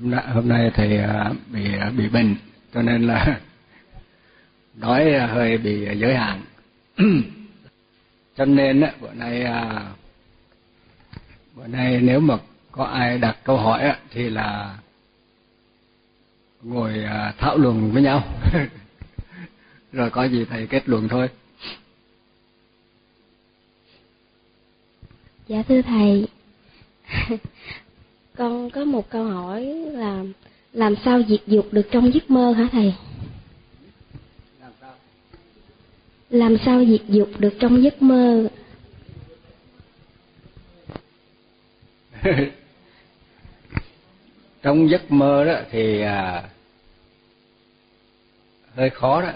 hôm nay hôm nay thầy à, bị à, bị bệnh, cho nên là nói à, hơi bị giới hạn. Cho nên á, bữa nay bữa nay nếu mà có ai đặt câu hỏi á, thì là ngồi thảo luận với nhau. Rồi có gì thầy kết luận thôi. Dạ thưa thầy. con có một câu hỏi là làm sao diệt dục được trong giấc mơ hả thầy? Làm sao? Làm sao diệt dục được trong giấc mơ? trong giấc mơ đó thì à, hơi khó đó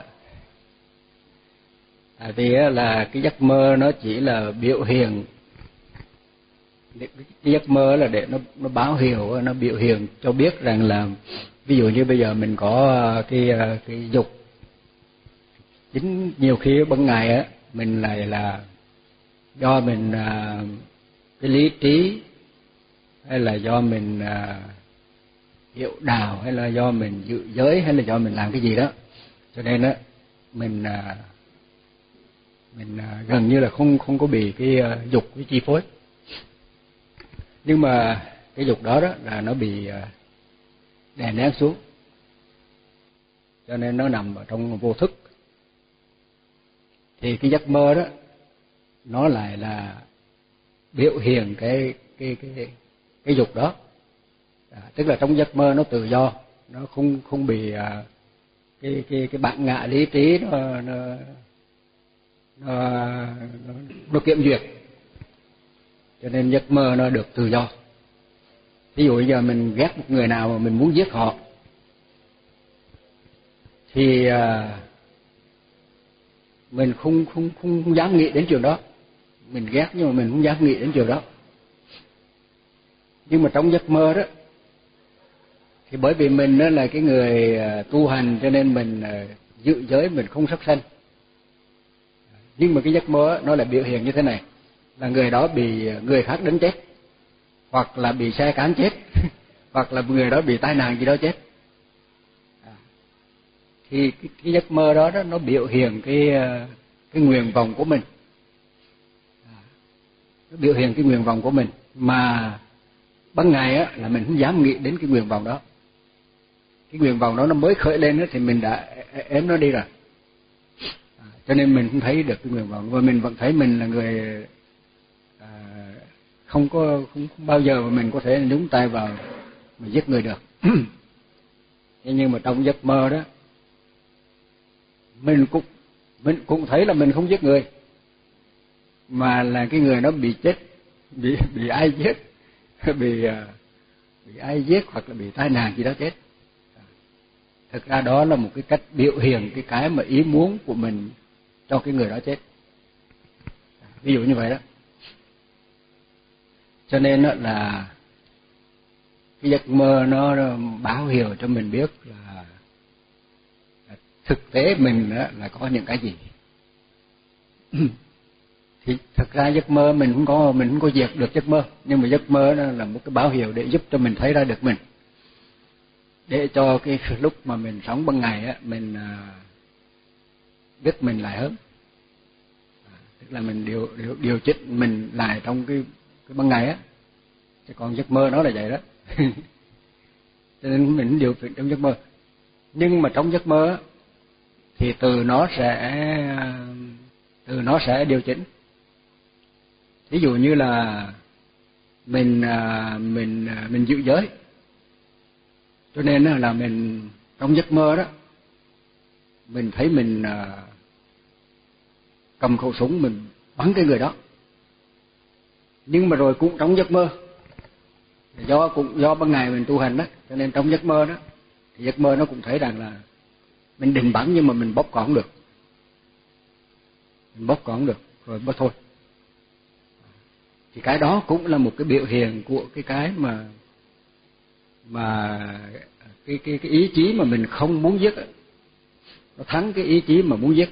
tại vì là cái giấc mơ nó chỉ là biểu hiện giấc mơ là để nó nó báo hiệu, nó biểu hiện, cho biết rằng là ví dụ như bây giờ mình có à, cái à, cái dục. Chính nhiều khi ban ngày á, mình lại là do mình à, cái lý trí, hay là do mình hiệu đạo, hay là do mình dự giới, hay là do mình làm cái gì đó. Cho nên á, mình mình gần như là không không có bị cái dục, cái chi phối nhưng mà cái dục đó đó là nó bị à, đè nén xuống. Cho nên nó nằm ở trong vô thức. Thì cái giấc mơ đó nó lại là biểu hiện cái cái cái cái dục đó. À, tức là trong giấc mơ nó tự do nó không không bị à, cái cái cái bản ngã lý trí nó nó nó, nó, nó kiểm duyệt cho nên giấc mơ nó được tự do. Ví dụ bây giờ mình ghét một người nào mà mình muốn giết họ thì à, mình không không không, không dám nghĩ đến chuyện đó. Mình ghét nhưng mà mình không dám nghĩ đến chuyện đó. Nhưng mà trong giấc mơ đó thì bởi vì mình đó là cái người à, tu hành cho nên mình à, dự giới mình không sắc sanh. Nhưng mà cái giấc mơ nó lại biểu hiện như thế này là người đó bị người khác đánh chết hoặc là bị xe cán chết hoặc là người đó bị tai nạn gì đó chết. À. thì cái, cái giấc mơ đó đó nó biểu hiện cái ờ, cái nguyện vọng của mình. À. nó biểu hiện cái nguyện vọng của mình. Mà ban ngày á là mình không dám nghĩ đến cái nguyện vọng đó. Cái nguyện vọng đó nó mới khởi lên đó, thì mình đã ém nó đi rồi. À, cho nên mình không thấy được cái nguyện vọng. Và mình vẫn thấy mình là người không có không, không bao giờ mà mình có thể nhúng tay vào mà giết người được. Nhưng mà trong giấc mơ đó mình cũng mình cũng thấy là mình không giết người mà là cái người nó bị chết bị bị ai giết bị à, bị ai giết hoặc là bị tai nạn gì đó chết. Thực ra đó là một cái cách biểu hiện cái cái mà ý muốn của mình cho cái người đó chết. Ví dụ như vậy đó cho nên là cái giấc mơ nó báo hiệu cho mình biết là thực tế mình là có những cái gì. Thì thật ra giấc mơ mình cũng có, mình cũng có diệt được giấc mơ. Nhưng mà giấc mơ nó là một cái báo hiệu để giúp cho mình thấy ra được mình. Để cho cái lúc mà mình sống ban ngày á, mình à, biết mình lại hơn. Tức là mình điều điều điều chỉnh mình lại trong cái cái ban ngày á chứ còn giấc mơ nó là vậy đó. Cho nên mình điều khiển trong giấc mơ. Nhưng mà trong giấc mơ thì từ nó sẽ, từ nó sẽ điều chỉnh. Ví dụ như là mình à, mình à, mình giữ giới. Cho nên là mình, trong giấc mơ đó, mình thấy mình à, cầm khẩu súng mình bắn cái người đó nhưng mà rồi cũng trong giấc mơ. Do cũng, do ban ngày mình tu hành đó, cho nên trong giấc mơ đó. Thì giấc mơ nó cũng thấy rằng là mình định bắn nhưng mà mình bóc còn được. Mình bóc còn được, rồi bớt thôi. Thì cái đó cũng là một cái biểu hiện của cái cái mà mà cái cái cái ý chí mà mình không muốn giết nó thắng cái ý chí mà muốn giết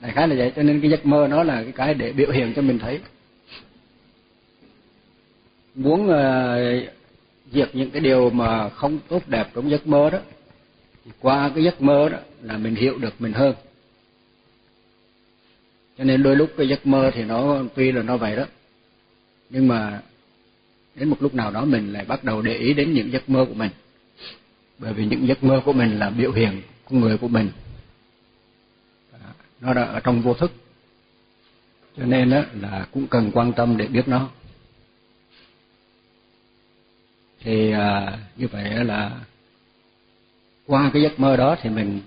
đại khái là vậy, cho nên cái giấc mơ nó là cái cái để biểu hiện cho mình thấy muốn uh, diệt những cái điều mà không tốt đẹp trong giấc mơ đó qua cái giấc mơ đó là mình hiểu được mình hơn. Cho nên đôi lúc cái giấc mơ thì nó tuy là nó vậy đó nhưng mà đến một lúc nào đó mình lại bắt đầu để ý đến những giấc mơ của mình. Bởi vì những giấc mơ của mình là biểu hiện của người của mình. Nó đã ở trong vô thức. Cho nên đó là cũng cần quan tâm để biết nó thì à, như vậy là qua cái giấc mơ đó thì mình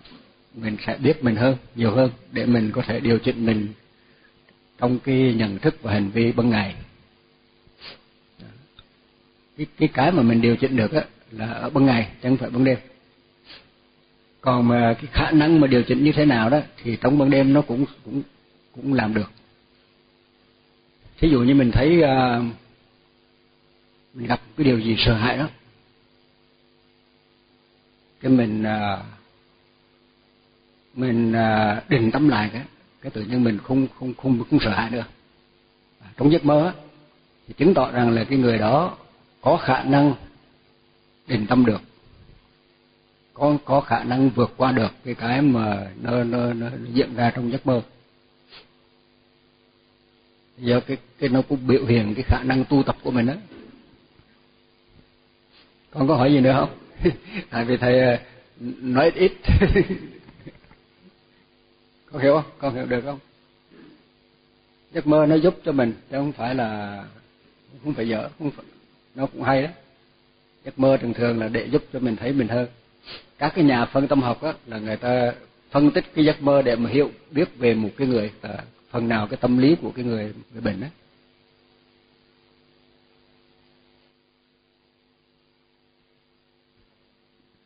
mình sẽ biết mình hơn nhiều hơn để mình có thể điều chỉnh mình trong cái nhận thức và hành vi ban ngày. Cái cái cái mà mình điều chỉnh được á là ở ban ngày chứ không phải ban đêm. Còn mà cái khả năng mà điều chỉnh như thế nào đó thì trong ban đêm nó cũng cũng cũng làm được. Thí dụ như mình thấy uh, mình gặp cái điều gì sợ hãi đó. Cái mình à, mình à, định tâm lại cái cái tự nhiên mình không không không không sợ hãi nữa à, trong giấc mơ thì chứng tỏ rằng là cái người đó có khả năng định tâm được. Có có khả năng vượt qua được cái cái mà nó nó, nó diễn ra trong giấc mơ. Do cái cái nó cũng biểu hiện cái khả năng tu tập của mình đó con có hỏi gì nữa không? Tại vì thầy ờ, nói ít. Con hiểu không? Con hiểu được không? Giấc mơ nó giúp cho mình chứ không phải là không phải dở không phải, nó cũng hay đó. Giấc mơ thường thường là để giúp cho mình thấy mình hơn. Các cái nhà phân tâm học á là người ta phân tích cái giấc mơ để mà hiểu biết về một cái người là phần nào cái tâm lý của cái người người bệnh đó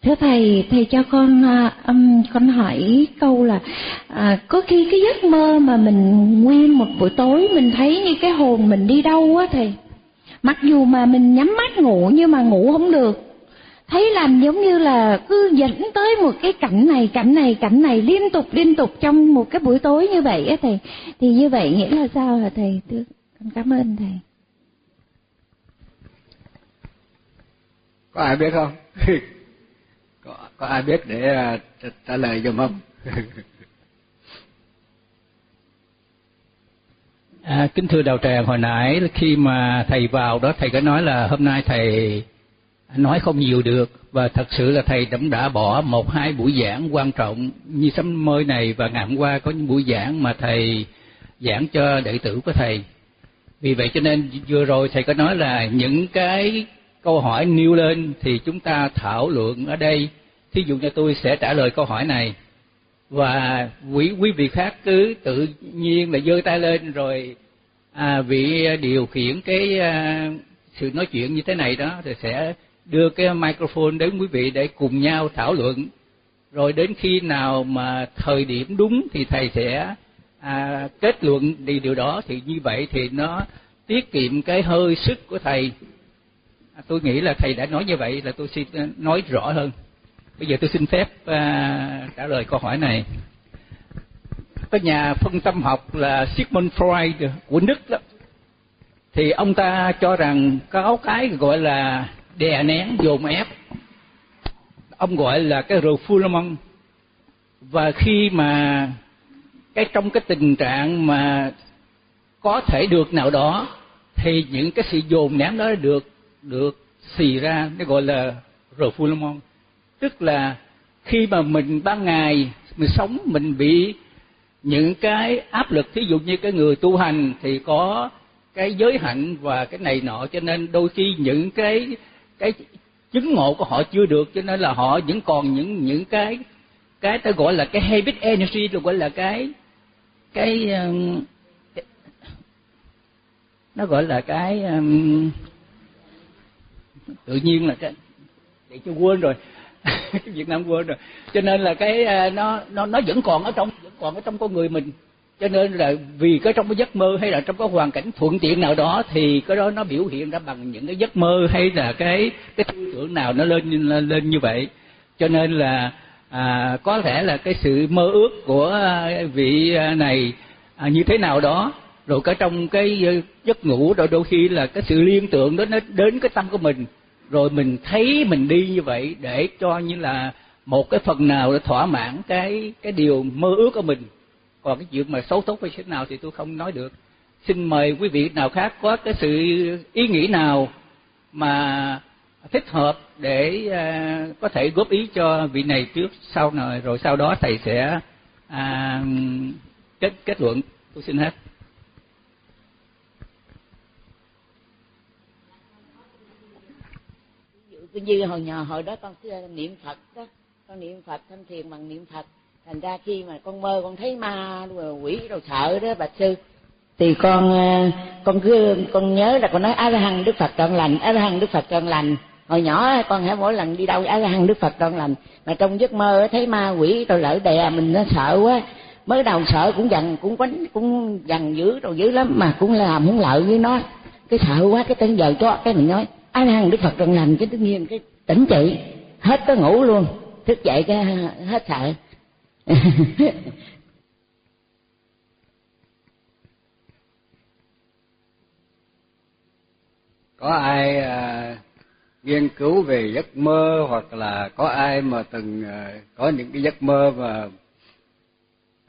thưa thầy thầy cho con um, con hỏi câu là à, có khi cái giấc mơ mà mình nguyên một buổi tối mình thấy như cái hồn mình đi đâu á thầy? Mặc dù mà mình nhắm mắt ngủ nhưng mà ngủ không được. Thấy làm giống như là cứ dẫn tới một cái cảnh này cảnh này cảnh này liên tục liên tục trong một cái buổi tối như vậy á thầy. Thì như vậy nghĩa là sao hả thầy? Thưa con cảm ơn thầy. Có ai biết không? có có ai biết để à, trả lời giùm không? À, kính thưa đạo tràng hồi nãy khi mà thầy vào đó thầy có nói là hôm nay thầy nói không nhiều được. Và thật sự là thầy cũng đã bỏ một hai buổi giảng quan trọng như sấm môi này. Và ngày hôm qua có những buổi giảng mà thầy giảng cho đệ tử của thầy. Vì vậy cho nên vừa rồi thầy có nói là những cái câu hỏi nêu lên thì chúng ta thảo luận ở đây. Thí dụ như tôi sẽ trả lời câu hỏi này. Và quý quý vị khác cứ tự nhiên là giơ tay lên rồi à, vị điều khiển cái à, sự nói chuyện như thế này đó thì sẽ đưa cái microphone đến quý vị để cùng nhau thảo luận. Rồi đến khi nào mà thời điểm đúng thì thầy sẽ à, kết luận. Đi điều đó thì như vậy thì nó tiết kiệm cái hơi sức của thầy tôi nghĩ là thầy đã nói như vậy là tôi xin ờ, nói rõ hơn. Bây giờ tôi xin phép uh, trả lời câu hỏi này. Cái nhà phân tâm học là Sigmund Freud của Đức đó. Thì ông ta cho rằng có cái gọi là đè nén dồn ép. Ông gọi là cái refoulement và khi mà cái trong cái tình trạng mà có thể được nào đó thì những cái sự dồn nén đó được được xì ra, nó gọi là refoulement tức là khi mà mình ban ngày, mình sống, mình bị những cái áp lực, thí dụ như cái người tu hành thì có cái giới hạnh và cái này nọ, cho nên đôi khi những cái cái chứng ngộ của họ chưa được, cho nên là họ vẫn còn những những cái cái ta gọi là cái habit energy rồi gọi là cái cái nó gọi là cái tự nhiên là cái để cho quên rồi. Cái Việt Nam quên rồi. Cho nên là cái à, nó nó nó vẫn còn ở trong vẫn còn ở trong con người mình. Cho nên là vì cái trong cái giấc mơ hay là trong cái hoàn cảnh thuận tiện nào đó thì cái đó nó biểu hiện ra bằng những cái giấc mơ hay là cái cái tư tưởng nào nó lên lên, như vậy. Cho nên là à, có thể là cái sự mơ ước của à, vị à, này à, như thế nào đó. Rồi cả trong cái giấc ngủ rồi đôi khi là cái sự liên tưởng đó nó đến cái tâm của mình rồi mình thấy mình đi như vậy để cho như là một cái phần nào để thỏa mãn cái cái điều mơ ước của mình. Còn cái chuyện mà xấu tốt hay thế nào thì tôi không nói được. Xin mời quý vị nào khác có cái sự ý nghĩ nào mà thích hợp để à, có thể góp ý cho vị này trước sau này rồi sau đó thầy sẽ à, kết kết luận. Tôi xin hết. Như hồi nhỏ, hồi đó con niệm phật đó. Con niệm phật, thanh thiền bằng niệm phật. Thành ra khi mà con mơ, con thấy ma, rồi quỷ, rồi sợ đó, bạch sư. Thì con ờ, con cứ, con nhớ là con nói a la hằng đức phật trọn lành a la hằng đức phật trọn lành. Hồi nhỏ con hãy mỗi lần đi đâu a la hằng đức phật trọn lành. Mà trong giấc mơ thấy ma, quỷ, rồi lỡ đè, mình nó sợ quá. Mới đầu sợ cũng dằn, cũng quánh, cũng dằn dữ, rồi dữ lắm, mà cũng làm muốn lợi với nó. Cái sợ quá, cái tên giờ cho cái mình nói a la đức phật trọn lành cái tự nhiên cái tỉnh chị hết có ngủ luôn thức dậy cái hết sợ có ai à, nghiên cứu về giấc mơ hoặc là có ai mà từng à, có những cái giấc mơ mà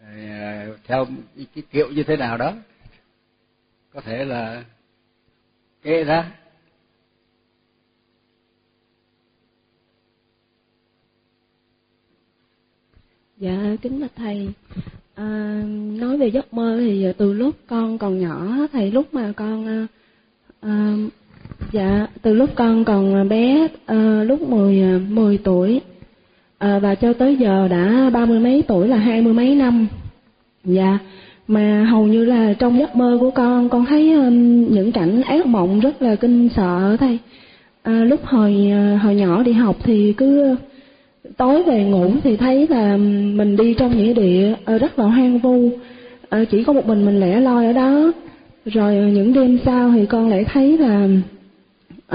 à, theo cái kiểu như thế nào đó? Có thể là kể ra. Dạ kính bạch thầy. À, nói về giấc mơ thì từ lúc con còn nhỏ thầy lúc mà con à, à dạ từ lúc con còn bé à, lúc 10 10 à, tuổi à, và cho tới giờ đã ba mươi mấy tuổi là hai mươi mấy năm. Dạ mà hầu như là trong giấc mơ của con con thấy um, những cảnh ác mộng rất là kinh sợ thầy. À, lúc hồi hồi nhỏ đi học thì cứ tối về ngủ thì thấy là mình đi trong nghĩa địa ờ, rất là hoang vu. Ờ, chỉ có một mình mình lẻ loi ở đó. Rồi ờ, những đêm sau thì con lại thấy là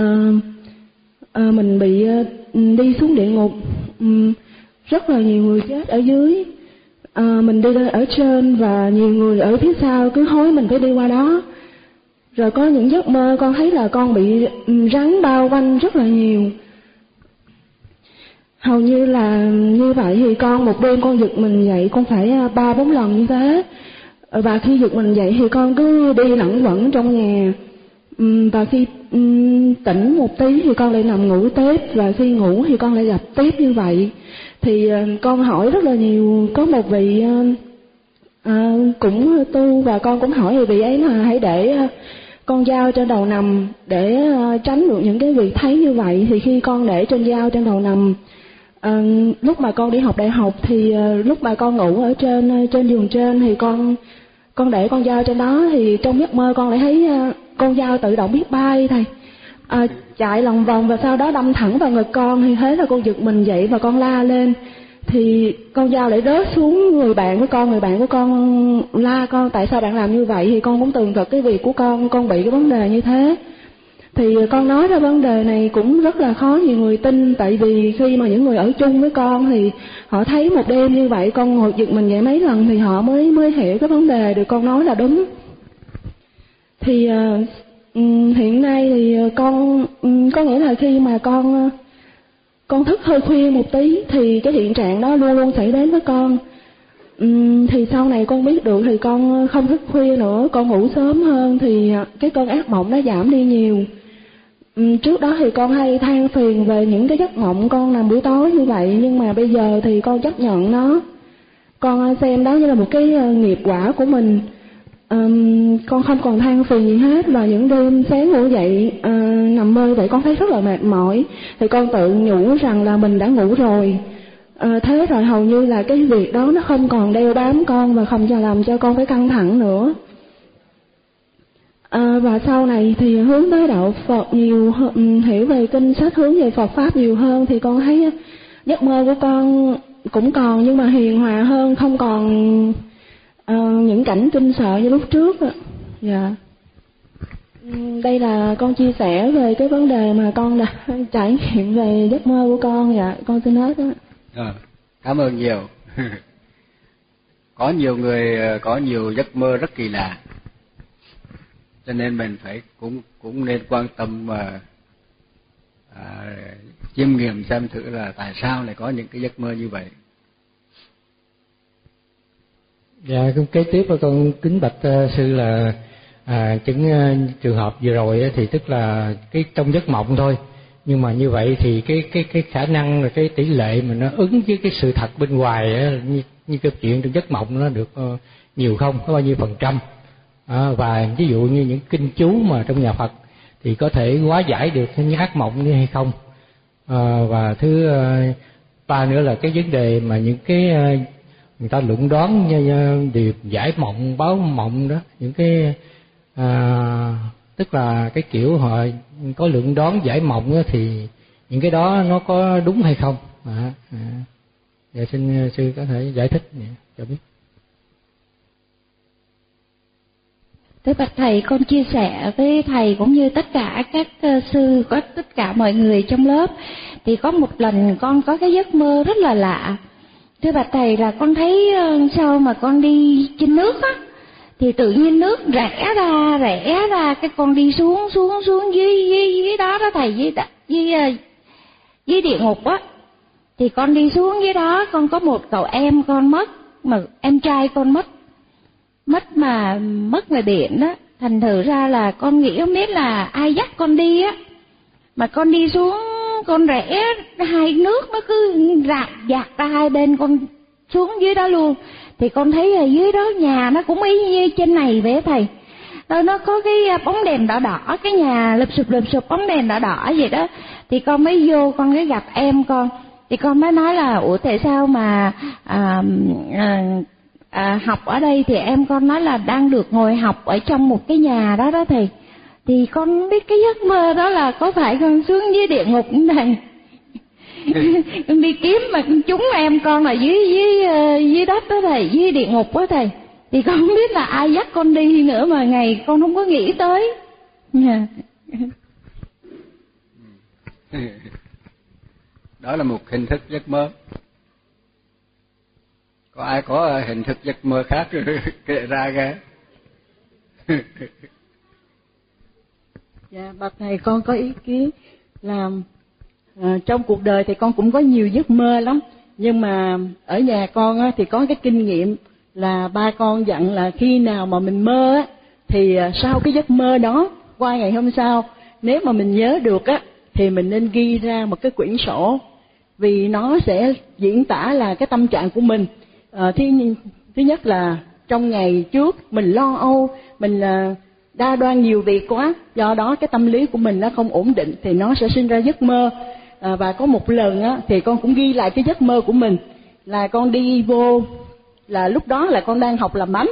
uh, uh, mình bị uh, đi xuống địa ngục. Um, rất là nhiều người chết ở dưới. Uh, mình đi lên ở trên và nhiều người ở phía sau cứ hối mình phải đi qua đó. Rồi có những giấc mơ con thấy là con bị ừ, rắn bao quanh rất là nhiều hầu như là như vậy thì con một đêm con giật mình dậy con phải à, ba bốn lần như thế. Ờ, và khi giật mình dậy thì con cứ đi lẩn quẩn trong nhà. Và khi tỉnh một tí thì con lại nằm ngủ tiếp. Và khi ngủ thì con lại gặp tiếp như vậy. Thì ờ, con hỏi rất là nhiều. Có một vị à, cũng tu và con cũng hỏi thì vị ấy là hãy để con dao trên đầu nằm để tránh được những cái việc thấy như vậy. Thì khi con để trên dao trên đầu nằm à, lúc mà con đi học đại học thì à, lúc mà con ngủ ở trên ờ, trên giường trên thì con con để con dao trên đó thì trong giấc mơ con lại thấy à, con dao tự động biết bay thầy. À, chạy lòng vòng và sau đó đâm thẳng vào ngực con thì thế là con giật mình dậy và con la lên. Thì con dao lại rớt xuống người bạn của con người bạn của con la con tại sao bạn làm như vậy thì con cũng tường thuật cái việc của con con bị cái vấn đề như thế thì con nói ra vấn đề này cũng rất là khó nhiều người tin tại vì khi mà những người ở chung với con thì họ thấy một đêm như vậy con ngồi giật mình vậy mấy lần thì họ mới mới hiểu cái vấn đề được con nói là đúng. Thì uh, hiện nay thì ờ, con có nghĩa là khi mà con ờ, con thức hơi khuya một tí thì cái hiện trạng đó luôn luôn xảy đến với con. Uhm, thì sau này con biết được thì con không thức khuya nữa con ngủ sớm hơn thì cái cơn ác mộng nó giảm đi nhiều. Ừ, trước đó thì con hay than phiền về những cái giấc mộng con nằm buổi tối như vậy nhưng mà bây giờ thì con chấp nhận nó. Con xem đó như là một cái ờ, nghiệp quả của mình. Um, con không còn than phiền gì hết và những đêm sáng ngủ dậy uh, nằm mơ vậy con thấy rất là mệt mỏi. Thì con tự nhủ rằng là mình đã ngủ rồi. Uh, thế rồi hầu như là cái việc đó nó không còn đeo bám con và không cho làm cho con phải căng thẳng nữa. À, và sau này thì hướng tới đạo Phật nhiều ừ, hiểu về kinh sách hướng về Phật pháp nhiều hơn thì con thấy à, giấc mơ của con cũng còn nhưng mà hiền hòa hơn không còn uh, những cảnh kinh sợ như lúc trước ạ. Dạ. Ừ, đây là con chia sẻ về cái vấn đề mà con đã trải nghiệm về giấc mơ của con dạ, con xin hết á À, cảm ơn nhiều. có nhiều người ờ, có nhiều giấc mơ rất kỳ lạ cho nên mình phải cũng cũng nên quan tâm mà à, chiêm nghiệm xem thử là tại sao lại có những cái giấc mơ như vậy. Dạ cũng kế tiếp con kính bạch uh, sư là à, chứng uh, trường hợp vừa rồi thì tức là cái trong giấc mộng thôi. Nhưng mà như vậy thì cái cái cái khả năng là cái tỷ lệ mà nó ứng với cái sự thật bên ngoài á, như như cái chuyện trong giấc mộng nó được uh, nhiều không? Có bao nhiêu phần trăm? À, và ví dụ như những kinh chú mà trong nhà Phật thì có thể hóa giải được những ác mộng như hay không? À, và thứ à, ba nữa là cái vấn đề mà những cái à, người ta luận đoán như, à, điều giải mộng báo mộng đó những cái à, tức là cái kiểu họ có luận đoán giải mộng thì những cái đó nó có đúng hay không? À, à. Dạ xin sư có thể giải thích cho biết. Thưa bạch thầy, con chia sẻ với thầy cũng như tất cả các ờ, sư, có tất cả mọi người trong lớp. Thì có một lần con có cái giấc mơ rất là lạ. Thưa bạch thầy là con thấy ờ, sao mà con đi trên nước á, thì tự nhiên nước rẽ ra, rẽ ra, cái con đi xuống, xuống, xuống dưới, dưới, dưới đó đó thầy, dưới, dưới, ờ, dưới địa ngục á. Thì con đi xuống dưới đó, con có một cậu em con mất, mà em trai con mất mất mà mất ngoài biển đó thành thử ra là con nghĩ không biết là ai dắt con đi á. Mà con đi xuống con rẽ hai nước nó cứ rạc dạt ra hai bên con xuống dưới đó luôn. Thì con thấy là dưới đó nhà nó cũng y như trên này vậy thầy. Rồi nó có cái bóng đèn đỏ đỏ cái nhà lụp sụp lụp sụp bóng đèn đỏ đỏ vậy đó. Thì con mới vô con mới gặp em con. Thì con mới nói là ủa tại sao mà à, à, à, học ở đây thì em con nói là đang được ngồi học ở trong một cái nhà đó đó thầy. Thì con biết cái giấc mơ đó là có phải con xuống dưới địa ngục không thầy? Con đi kiếm mà chúng em con là dưới dưới ờ, dưới đất đó thầy dưới địa ngục đó thầy. Thì con không biết là ai dắt con đi nữa mà ngày con không có nghĩ tới. Đó là một hình thức giấc mơ có ai có ờ, hình thức giấc mơ khác kể ra ghé dạ bậc thầy con có ý kiến là à, trong cuộc đời thì con cũng có nhiều giấc mơ lắm. Nhưng mà ở nhà con á, thì có cái kinh nghiệm là ba con dặn là khi nào mà mình mơ á, thì ờ, sau cái giấc mơ đó qua ngày hôm sau nếu mà mình nhớ được á thì mình nên ghi ra một cái quyển sổ. Vì nó sẽ diễn tả là cái tâm trạng của mình. Ờ, à, thứ thứ nhất là trong ngày trước mình lo âu mình là đa đoan nhiều việc quá do đó cái tâm lý của mình nó không ổn định thì nó sẽ sinh ra giấc mơ. À, và có một lần á thì con cũng ghi lại cái giấc mơ của mình là con đi vô là lúc đó là con đang học làm bánh.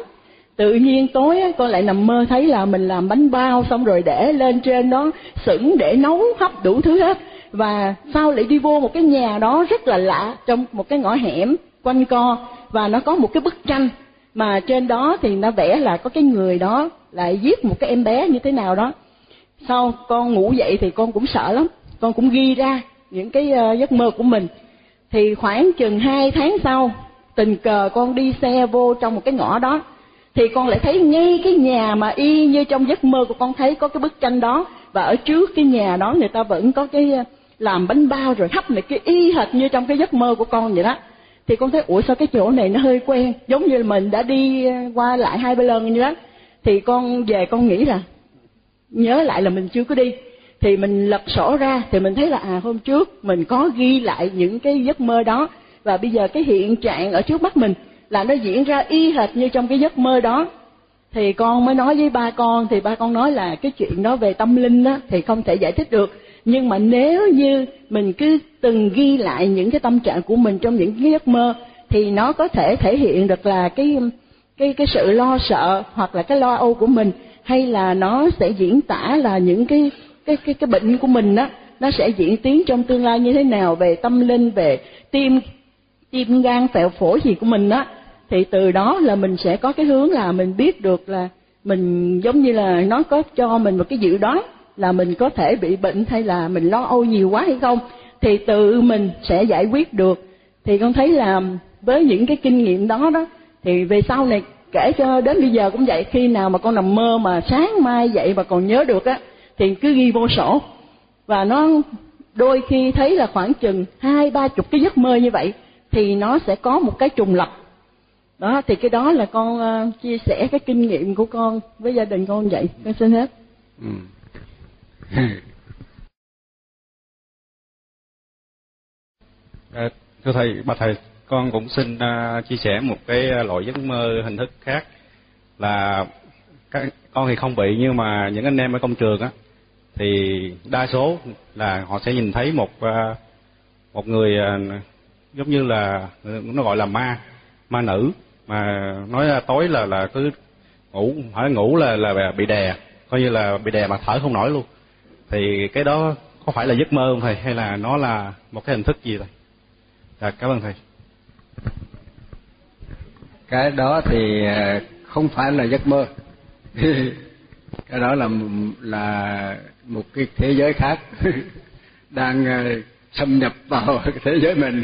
Tự nhiên tối á, con lại nằm mơ thấy là mình làm bánh bao xong rồi để lên trên đó sửng để nấu hấp đủ thứ hết. Và sau lại đi vô một cái nhà đó rất là lạ trong một cái ngõ hẻm quanh co và nó có một cái bức tranh mà trên đó thì nó vẽ là có cái người đó lại giết một cái em bé như thế nào đó. Sau con ngủ dậy thì con cũng sợ lắm. Con cũng ghi ra những cái ờ, giấc mơ của mình. Thì khoảng chừng hai tháng sau, tình cờ con đi xe vô trong một cái ngõ đó, thì con lại thấy ngay cái nhà mà y như trong giấc mơ của con thấy có cái bức tranh đó. Và ở trước cái nhà đó người ta vẫn có cái ờ, làm bánh bao rồi hấp này cái y hệt như trong cái giấc mơ của con vậy đó thì con thấy, ủa, sao cái chỗ này nó hơi quen? Giống như là mình đã đi ờ, qua lại hai ba lần như đó. Thì con về con nghĩ là, nhớ lại là mình chưa có đi. Thì mình lật sổ ra, thì mình thấy là à hôm trước mình có ghi lại những cái giấc mơ đó, và bây giờ cái hiện trạng ở trước mắt mình là nó diễn ra y hệt như trong cái giấc mơ đó. Thì con mới nói với ba con, thì ba con nói là cái chuyện đó về tâm linh đó thì không thể giải thích được nhưng mà nếu như mình cứ từng ghi lại những cái tâm trạng của mình trong những cái giấc mơ, thì nó có thể thể hiện được là cái cái cái sự lo sợ hoặc là cái lo âu của mình, hay là nó sẽ diễn tả là những cái cái cái cái bệnh của mình đó nó sẽ diễn tiến trong tương lai như thế nào về tâm linh, về tim tim gan phèo phổi gì của mình đó thì từ đó là mình sẽ có cái hướng là mình biết được là mình giống như là nó có cho mình một cái dự đoán là mình có thể bị bệnh hay là mình lo âu nhiều quá hay không thì tự mình sẽ giải quyết được. Thì con thấy là với những cái kinh nghiệm đó đó thì về sau này kể cho đến bây giờ cũng vậy khi nào mà con nằm mơ mà sáng mai dậy mà còn nhớ được á thì cứ ghi vô sổ. Và nó đôi khi thấy là khoảng chừng hai ba chục cái giấc mơ như vậy thì nó sẽ có một cái trùng lập. Đó thì cái đó là con uh, chia sẻ cái kinh nghiệm của con với gia đình con vậy. Con xin hết. Ừ. Ừ. à, thưa thầy bà thầy con cũng xin uh, chia sẻ một cái à, loại giấc mơ hình thức khác là các, con thì không bị nhưng mà những anh em ở công trường á thì đa số là họ sẽ nhìn thấy một uh, một người uh, giống như là ừ, nó gọi là ma ma nữ mà nói là tối là là cứ ngủ hỏi ngủ là là bị đè coi như là bị đè mà thở không nổi luôn thì cái đó có phải là giấc mơ không thầy? Hay là nó là một cái hình thức gì thầy? Dạ cảm ơn thầy. Cái đó thì à, không phải là giấc mơ. Cái đó là là một cái thế giới khác đang à, xâm nhập vào thế giới mình.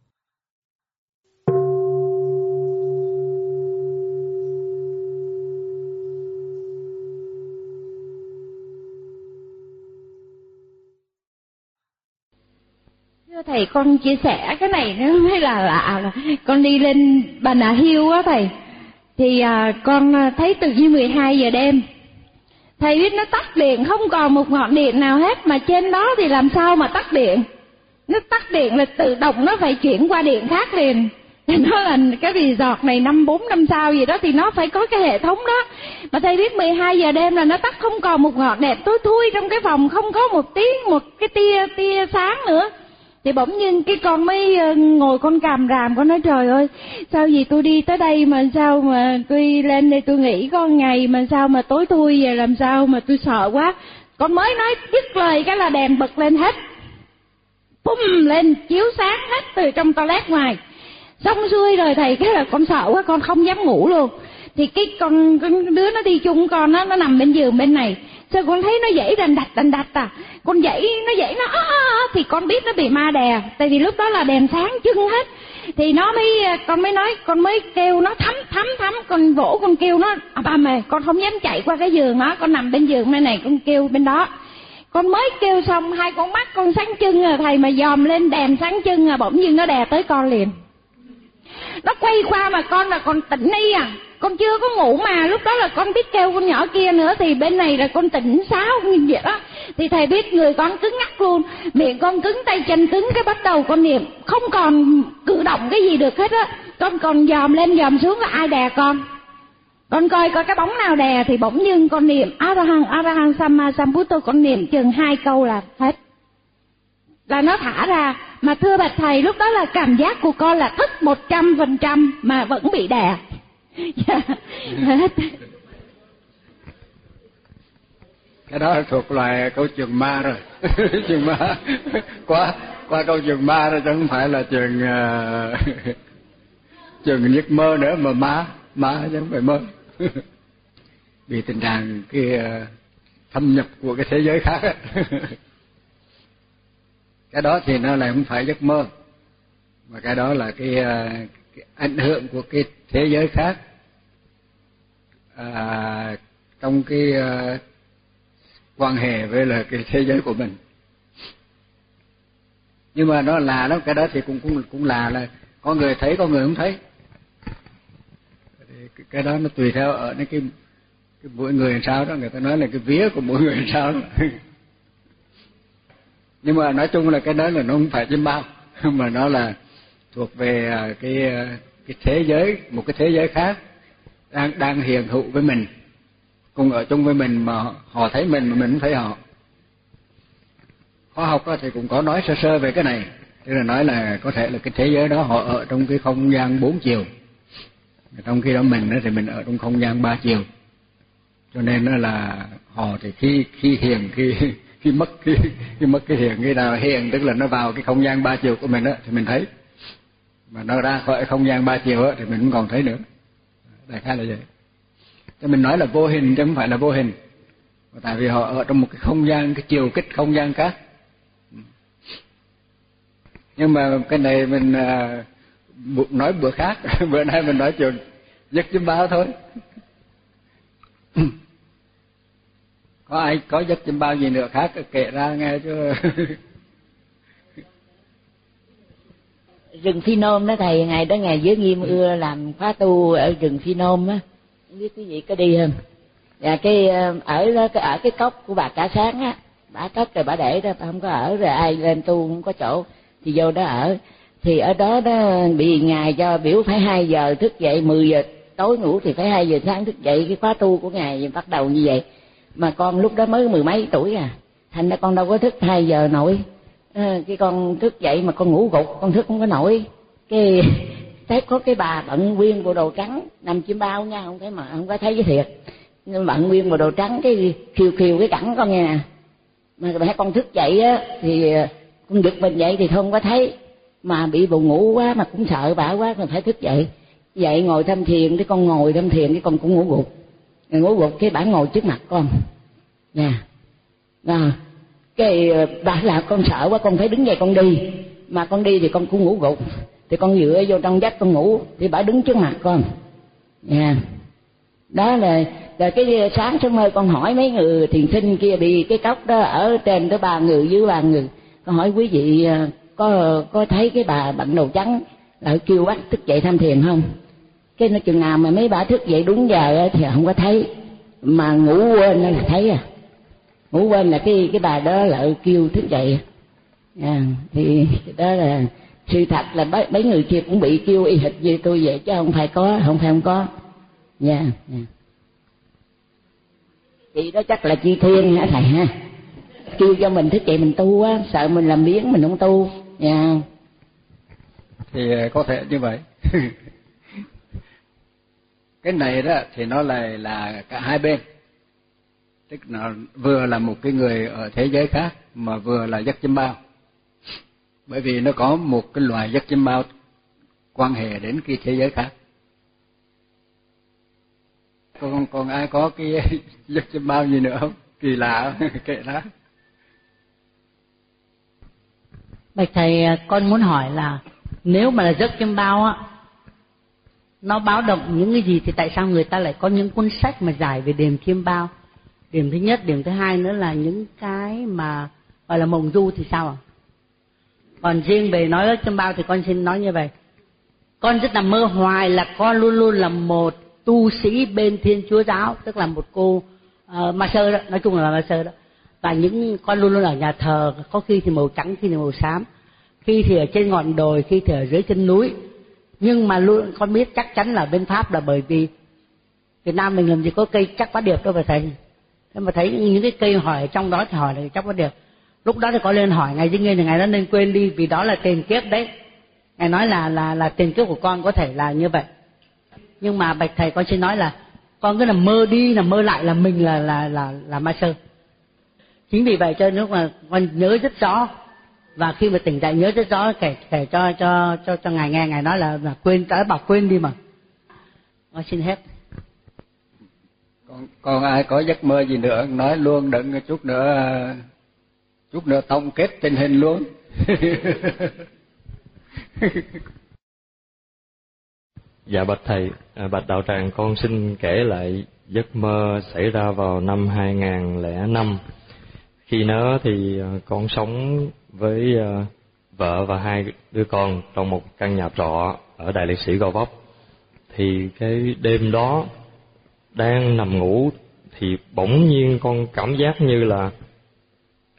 Thầy con chia sẻ cái này nó mới là lạ là con đi lên bà nà hiêu á thầy. Thì à, con à, thấy từ như 12 giờ đêm. Thầy biết nó tắt điện không còn một ngọn điện nào hết mà trên đó thì làm sao mà tắt điện? Nó tắt điện là tự động nó phải chuyển qua điện khác liền. Nó là cái resort này năm bốn năm sao gì đó thì nó phải có cái hệ thống đó. Mà thầy biết 12 giờ đêm là nó tắt không còn một ngọn đèn tối thui trong cái phòng không có một tiếng một cái tia tia sáng nữa thì bỗng nhiên cái con mới ờ, ngồi con càm ràm con nói trời ơi sao gì tôi đi tới đây mà sao mà tôi lên đây tôi nghĩ con ngày mà sao mà tối thui vậy làm sao mà tôi sợ quá? Con mới nói dứt lời cái là đèn bật lên hết. Bum lên chiếu sáng hết từ trong toilet ngoài. Xong xuôi rồi thầy cái là con sợ quá con không dám ngủ luôn. Thì cái con, con đứa nó đi chung con nó nó nằm bên giường bên này sao con thấy nó dãy đành đạch đành đạch à? Con dãy nó dãy nó á, thì con biết nó bị ma đè. Tại vì lúc đó là đèn sáng trưng hết. Thì nó mới con mới nói con mới kêu nó thấm thấm thấm. Con vỗ con kêu nó à, ba mày con không dám chạy qua cái giường nó, con nằm bên giường này này con kêu bên đó. Con mới kêu xong hai con mắt con sáng trưng à. Thầy mà dòm lên đèn sáng trưng à bỗng nhiên nó đè tới con liền. Nó quay qua mà con là còn tỉnh đi à con chưa có ngủ mà, lúc đó là con biết kêu con nhỏ kia nữa, thì bên này là con tỉnh sáo như vậy đó. Thì thầy biết người con cứng ngắc luôn, miệng con cứng, tay chân cứng, cái bắt đầu con niệm. Không còn cử động cái gì được hết á. Con còn dòm lên dòm xuống là ai đè con? Con coi coi cái bóng nào đè thì bỗng nhiên con niệm arahang arahang samma sambuddha con niệm chừng hai câu là hết. Là nó thả ra. Mà thưa bạch thầy, lúc đó là cảm giác của con là thức một trăm phần trăm mà vẫn bị đè dạ. Hết. Cái đó thuộc loài câu chuyện ma rồi. Chuyện ma. Qua qua câu chuyện ma rồi chứ không phải là chuyện uh, chuyện giấc mơ nữa mà ma ma chứ không phải mơ. Vì tình trạng cái uh, thâm nhập của cái thế giới khác cái đó thì nó lại không phải giấc mơ mà cái đó là cái, uh, cái ảnh hưởng của cái thế giới khác. À, trong cái à, quan hệ với là cái thế giới của mình. Nhưng mà nó là đó cái đó thì cũng cũng cũng là là có người thấy có người không thấy. Cái đó nó tùy theo ở cái cái mỗi người làm sao đó. Người ta nói là cái vía của mỗi người làm sao đó. nhưng mà nói chung là cái đó là nó không phải chim bao mà nó là thuộc về à, cái à, cái thế giới một cái thế giới khác đang đang hiền hữu với mình. Cùng ở chung với mình mà họ thấy mình mà mình cũng thấy họ. Khoa học thì cũng có nói sơ sơ về cái này. Tức là nói là có thể là cái thế giới đó họ ở trong cái không gian bốn chiều. Trong khi đó mình thì mình ở trong không gian ba chiều. Cho nên nó là họ thì khi khi hiền khi khi mất khi, khi mất cái hiền khi nào hiền tức là nó vào cái không gian ba chiều của mình đó thì mình thấy mà nó ra khỏi không gian ba chiều thì mình cũng còn thấy nữa. Đại khái là vậy. Cho mình nói là vô hình chứ không phải là vô hình. Tại vì họ ở trong một cái không gian cái chiều kích không gian khác. Nhưng mà cái này mình à, nói bữa khác bữa nay mình nói chuyện giấc chim bao thôi. Có ai có giấc chim bao gì nữa khác kể ra nghe chứ. rừng phi nôm đó thầy ngày đó ngày giới nghiêm ưa làm khóa tu ở rừng phi nôm á. Không biết quý vị có đi không? Và cái ờ, ở đó ở cái cốc của bà cả sáng á. Bà cất rồi bà để đó bà không có ở rồi ai lên tu không có chỗ thì vô đó ở. Thì ở đó đó bị ngài cho biểu phải hai giờ thức dậy 10 giờ tối ngủ thì phải hai giờ sáng thức dậy. Cái khóa tu của ngài bắt đầu như vậy. Mà con lúc đó mới mười mấy tuổi à. Thành ra con đâu có thức hai giờ nổi à, cái con thức dậy mà con ngủ gục con thức không có nổi. Cái thấy có cái bà bận nguyên bộ đồ trắng nằm chim bao nha không thấy mà không có thấy cái thiệt. Nhưng bận nguyên bộ đồ trắng cái khiêu khiêu cái cẳng con nghe nè mà thấy con thức dậy á thì ờ, con giật mình dậy thì không có thấy. Mà bị buồn ngủ quá mà cũng sợ bả quá còn phải thức dậy. Dậy ngồi thâm thiền cái con ngồi thâm thiền cái con cũng ngủ gục. Ngủ gục cái bả ngồi trước mặt con. Nha à, cái ờ, bà là con sợ quá, con phải đứng dậy con đi. Mà con đi thì con cũng ngủ gục. Thì con dựa vô trong vách con ngủ, thì bà đứng trước mặt con. Nha. Đó là là cái ờ, sáng sớm mơ. Con hỏi mấy người thiền sinh kia bị cái cốc đó ở trên tới ba người, dưới ba người. Con hỏi, quý vị ờ, có có thấy cái bà bận đầu trắng lại kêu bắt thức dậy tham thiền không? Cái nó chừng nào mà mấy bà thức dậy đúng giờ thì không có thấy. Mà ngủ quên là thấy à ngủ quên là cái cái bà đó lại kêu thức dậy. À, thì đó là sự thật là mấy, mấy người kia cũng bị kêu y hệt như tôi vậy chứ không phải có không phải không có. Nha yeah, yeah. chị đó chắc là chi thiên hả thầy ha? Kêu cho mình thức dậy mình tu á sợ mình làm biến mình không tu. Nha yeah. thì à, có thể như vậy. Cái này đó thì nó là là cả hai bên tức là vừa là một cái người ở thế giới khác, mà vừa là giấc chim bao. Bởi vì nó có một cái loài giấc chim bao quan hệ đến cái thế giới khác. Còn còn ai có cái giấc chim bao gì nữa không? Kỳ lạ, kệ đó bạch thầy, con muốn hỏi là nếu mà là giấc chim bao á, nó báo động những cái gì thì tại sao người ta lại có những cuốn sách mà giải về đềm chiêm bao? Điểm thứ nhất điểm thứ hai nữa là những cái mà gọi là mộng du thì sao à còn riêng về nói ở trong bao thì con xin nói như vậy. Con rất là mơ hoài là con luôn luôn là một tu sĩ bên thiên chúa giáo tức là một cô ờ, uh, ma sơ đó nói chung là ma sơ đó. Và những con luôn luôn ở nhà thờ có khi thì màu trắng khi thì màu xám khi thì ở trên ngọn đồi khi thì ở dưới chân núi. Nhưng mà luôn con biết chắc chắn là bên pháp là bởi vì việt nam mình làm gì có cây chắc quá điệp đâu phải thầy thế mà thấy những cái cây hỏi trong đó thì hỏi là chắc có được. Lúc đó thì có lên hỏi ngài dinh nghe thì ngài đó nên quên đi vì đó là tiền kiếp đấy. Ngài nói là là là tiền kiếp của con có thể là như vậy. Nhưng mà bạch thầy con xin nói là con cứ là mơ đi là mơ lại là mình là là là là ma sơ. Chính vì vậy cho nên lúc mà con nhớ rất rõ và khi mà tỉnh dậy nhớ rất rõ kể kể cho cho cho cho ngài nghe ngài nói là, là quên cái bảo quên đi mà. Con xin hết còn còn ai có giấc mơ gì nữa, nói luôn, đừng chút nữa chút nữa tổng kết tình hình luôn. Dạ bạch thầy à, bạch đạo tràng, con xin kể lại giấc mơ xảy ra vào năm 2005 khi nó thì à, con sống với à, vợ và hai đứa con trong một căn nhà trọ ở đại liệt sĩ gò vấp. Thì cái đêm đó đang nằm ngủ thì bỗng nhiên con cảm giác như là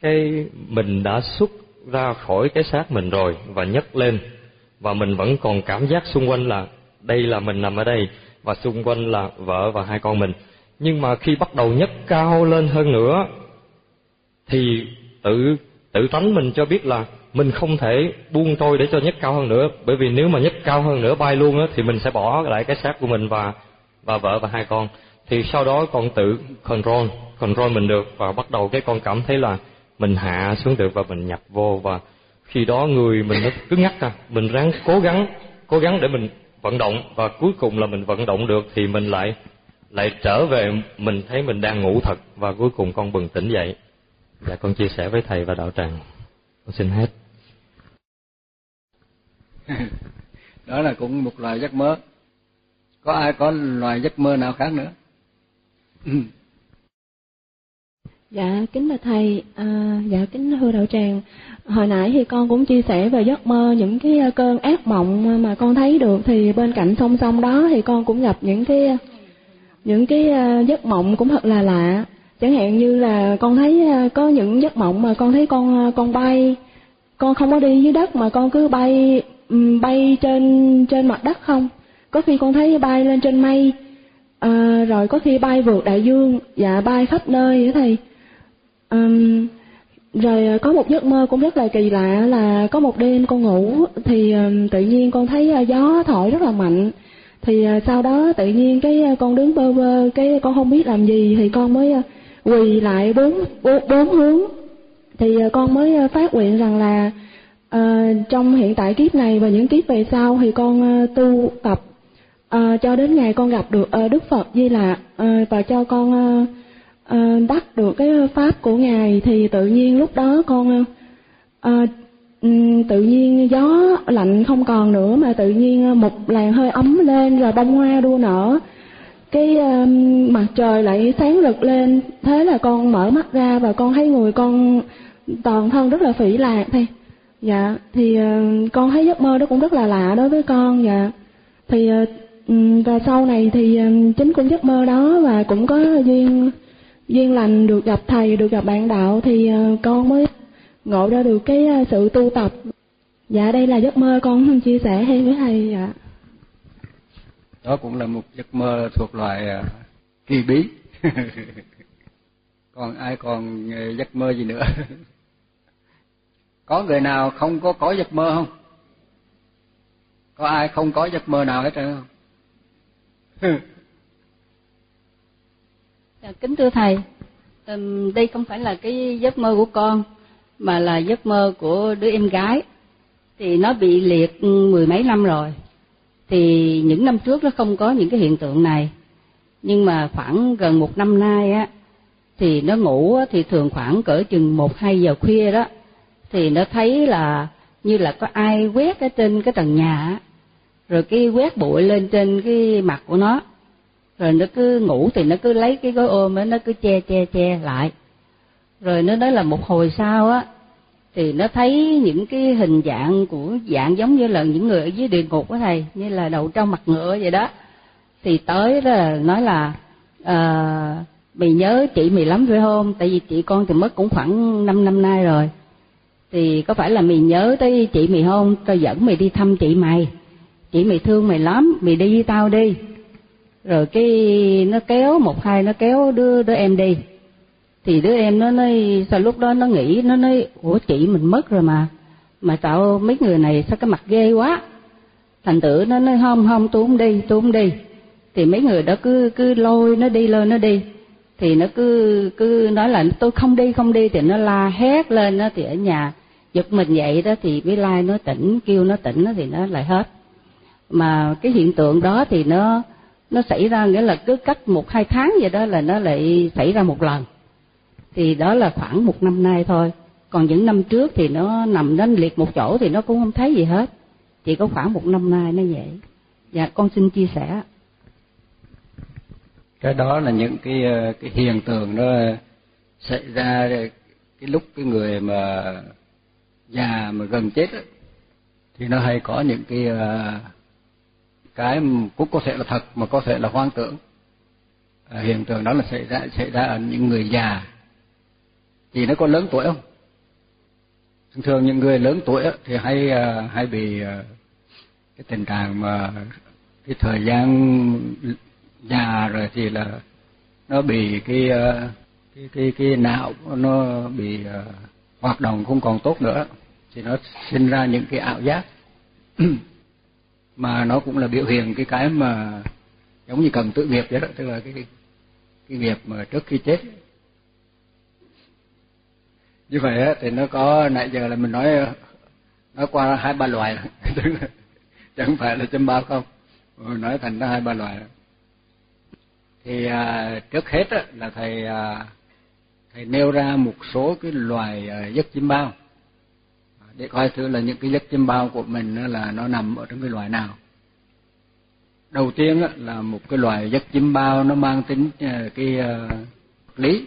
cái mình đã xuất ra khỏi cái xác mình rồi và nhấc lên. Và mình vẫn còn cảm giác xung quanh là đây là mình nằm ở đây và xung quanh là vợ và hai con mình. Nhưng mà khi bắt đầu nhấc cao lên hơn nữa thì tự tự tánh mình cho biết là mình không thể buông trôi để cho nhấc cao hơn nữa. Bởi vì nếu mà nhấc cao hơn nữa bay luôn á thì mình sẽ bỏ lại cái xác của mình và và vợ và hai con, thì sau đó con tự control control mình được và bắt đầu cái con cảm thấy là mình hạ xuống được và mình nhập vô và khi đó người mình nó cứ ngắc à mình ráng cố gắng cố gắng để mình vận động và cuối cùng là mình vận động được thì mình lại lại trở về mình thấy mình đang ngủ thật và cuối cùng con bừng tỉnh dậy. Và con chia sẻ với thầy và đạo tràng. Con xin hết. Đó là cũng một loại giấc mơ có ai có loài giấc mơ nào khác nữa ừ. Dạ, kính là thầy, à, dạ kính thưa đạo tràng. Hồi nãy thì con cũng chia sẻ về giấc mơ những cái ờ, cơn ác mộng mà con thấy được thì bên cạnh song song đó thì con cũng gặp những cái những cái ờ, giấc mộng cũng thật là lạ. Chẳng hạn như là con thấy ờ, có những giấc mộng mà con thấy con con bay, con không có đi dưới đất mà con cứ bay ừ, bay trên trên mặt đất không. Có khi con thấy bay lên trên mây, à, rồi có khi bay vượt đại dương, dạ bay khắp nơi vậy thầy? À, rồi có một giấc mơ cũng rất là kỳ lạ là có một đêm con ngủ thì tự nhiên con thấy à, gió thổi rất là mạnh. Thì à, sau đó tự nhiên cái à, con đứng bơ vơ cái con không biết làm gì thì con mới quỳ lại bốn bốn, hướng. Thì con mới phát nguyện rằng là uh, trong hiện tại kiếp này và những kiếp về sau thì con uh, tu tập à, cho đến ngày con gặp được à, Đức Phật Di Lạc à, ờ, và cho con à, à, đắc được cái pháp của ngài thì tự nhiên lúc đó con à, tự nhiên gió lạnh không còn nữa mà tự nhiên một làn hơi ấm lên rồi bông hoa đua nở. Cái uh, mặt trời lại sáng rực lên thế là con mở mắt ra và con thấy người con toàn thân rất là phỉ lạc thầy dạ thì uh, con thấy giấc mơ đó cũng rất là lạ đối với con dạ. Thì uh, Ừ, và sau này thì ờ, chính cũng giấc mơ đó và cũng có duyên duyên lành được gặp thầy, được gặp bạn đạo thì ờ, con mới ngộ ra được cái ờ, sự tu tập. Dạ đây là giấc mơ con chia sẻ hay với thầy dạ đó cũng là một giấc mơ thuộc loại kỳ bí. Còn ai còn giấc mơ gì nữa? Có người nào không có có giấc mơ không? Có ai không có giấc mơ nào hết trơn không? Ừ. Dạ, kính thưa thầy, đây không phải là cái giấc mơ của con, mà là giấc mơ của đứa em gái. Thì nó bị liệt mười mấy năm rồi. Thì những năm trước nó không có những cái hiện tượng này. Nhưng mà khoảng gần một năm nay á, thì nó ngủ thì thường khoảng cỡ chừng một hai giờ khuya đó. Thì nó thấy là như là có ai quét ở trên cái tầng nhà rồi cái quét bụi lên trên cái mặt của nó. Rồi nó cứ ngủ thì nó cứ lấy cái gối ôm đó nó cứ che che che lại. Rồi nó nói là một hồi sau á thì nó thấy những cái hình dạng của dạng giống như là những người ở dưới địa ngục đó thầy như là đầu trong mặt ngựa vậy đó. Thì tới đó là nói là à, mày nhớ chị mày lắm phải không? Tại vì chị con thì mất cũng khoảng 5 năm nay rồi. Thì có phải là mày nhớ tới chị mày không? Tao dẫn mày đi thăm chị mày chị mày thương mày lắm, mày đi với tao đi. Rồi cái nó kéo, một hai nó kéo đứa đứa em đi. Thì đứa em nó nói, sao lúc đó nó nghĩ, nó nói, ủa, chị mình mất rồi mà. Mà tạo mấy người này sao cái mặt ghê quá. Thành tử nó nói, không không tôi không đi tôi không đi. Thì mấy người đó cứ cứ lôi nó đi, lôi nó đi. Thì nó cứ cứ nói là, tôi không đi không đi. Thì nó la hét lên nó thì ở nhà giật mình vậy đó, thì mới lai nó tỉnh, kêu nó tỉnh nó thì nó lại hết mà cái hiện tượng đó thì nó nó xảy ra nghĩa là cứ cách một hai tháng vậy đó là nó lại xảy ra một lần. Thì đó là khoảng một năm nay thôi. Còn những năm trước thì nó nằm nó liệt một chỗ thì nó cũng không thấy gì hết. Chỉ có khoảng một năm nay nó vậy. Dạ con xin chia sẻ. Cái đó là những cái ờ, cái hiện tượng nó xảy ra cái lúc cái người mà già mà gần chết ấy, thì nó hay có những cái ờ, cái cũng có thể là thật, mà có thể là hoang tưởng. À, hiện tượng đó là xảy ra xảy ra ở những người già. Thì nó có lớn tuổi không? Thường thường những người lớn tuổi thì hay à, hay bị à, cái tình trạng mà cái thời gian già rồi thì là nó bị cái cái cái cái não nó bị hoạt động không còn tốt nữa. Thì nó sinh ra những cái ảo giác. mà nó cũng là biểu hiện cái cái mà giống như cần tự nghiệp vậy đó tức là cái cái nghiệp mà trước khi chết. Như vậy á thì nó có nãy giờ là mình nói nói qua hai ba loại tức là chẳng phải là chim bao không? Nói thành ra hai ba loại thì à, trước hết á, là thầy à, thầy nêu ra một số cái loài à, giấc chim bao để coi thử là những cái giấc chim bao của mình là nó nằm ở trong cái loại nào. Đầu tiên á, là một cái loại giấc chim bao nó mang tính ờ, cái uh, lý.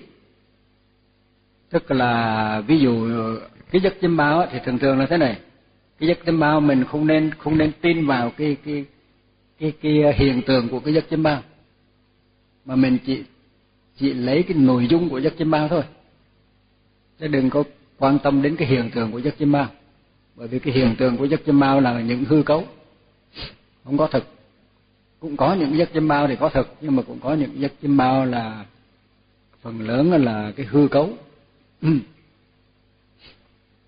Tức là ví dụ ờ, cái giấc chim bao thì thường thường là thế này. Cái giấc chim bao mình không nên không nên tin vào cái cái cái cái hiện tượng của cái giấc chim bao. Mà mình chỉ chỉ lấy cái nội dung của giấc chim bao thôi. Chứ đừng có quan tâm đến cái hiện tượng của giấc chim bao bởi vì cái hiện tượng của giấc chim bao là những hư cấu. Không có thực. Cũng có những giấc chim bao thì có thực nhưng mà cũng có những giấc chim bao là phần lớn là cái hư cấu.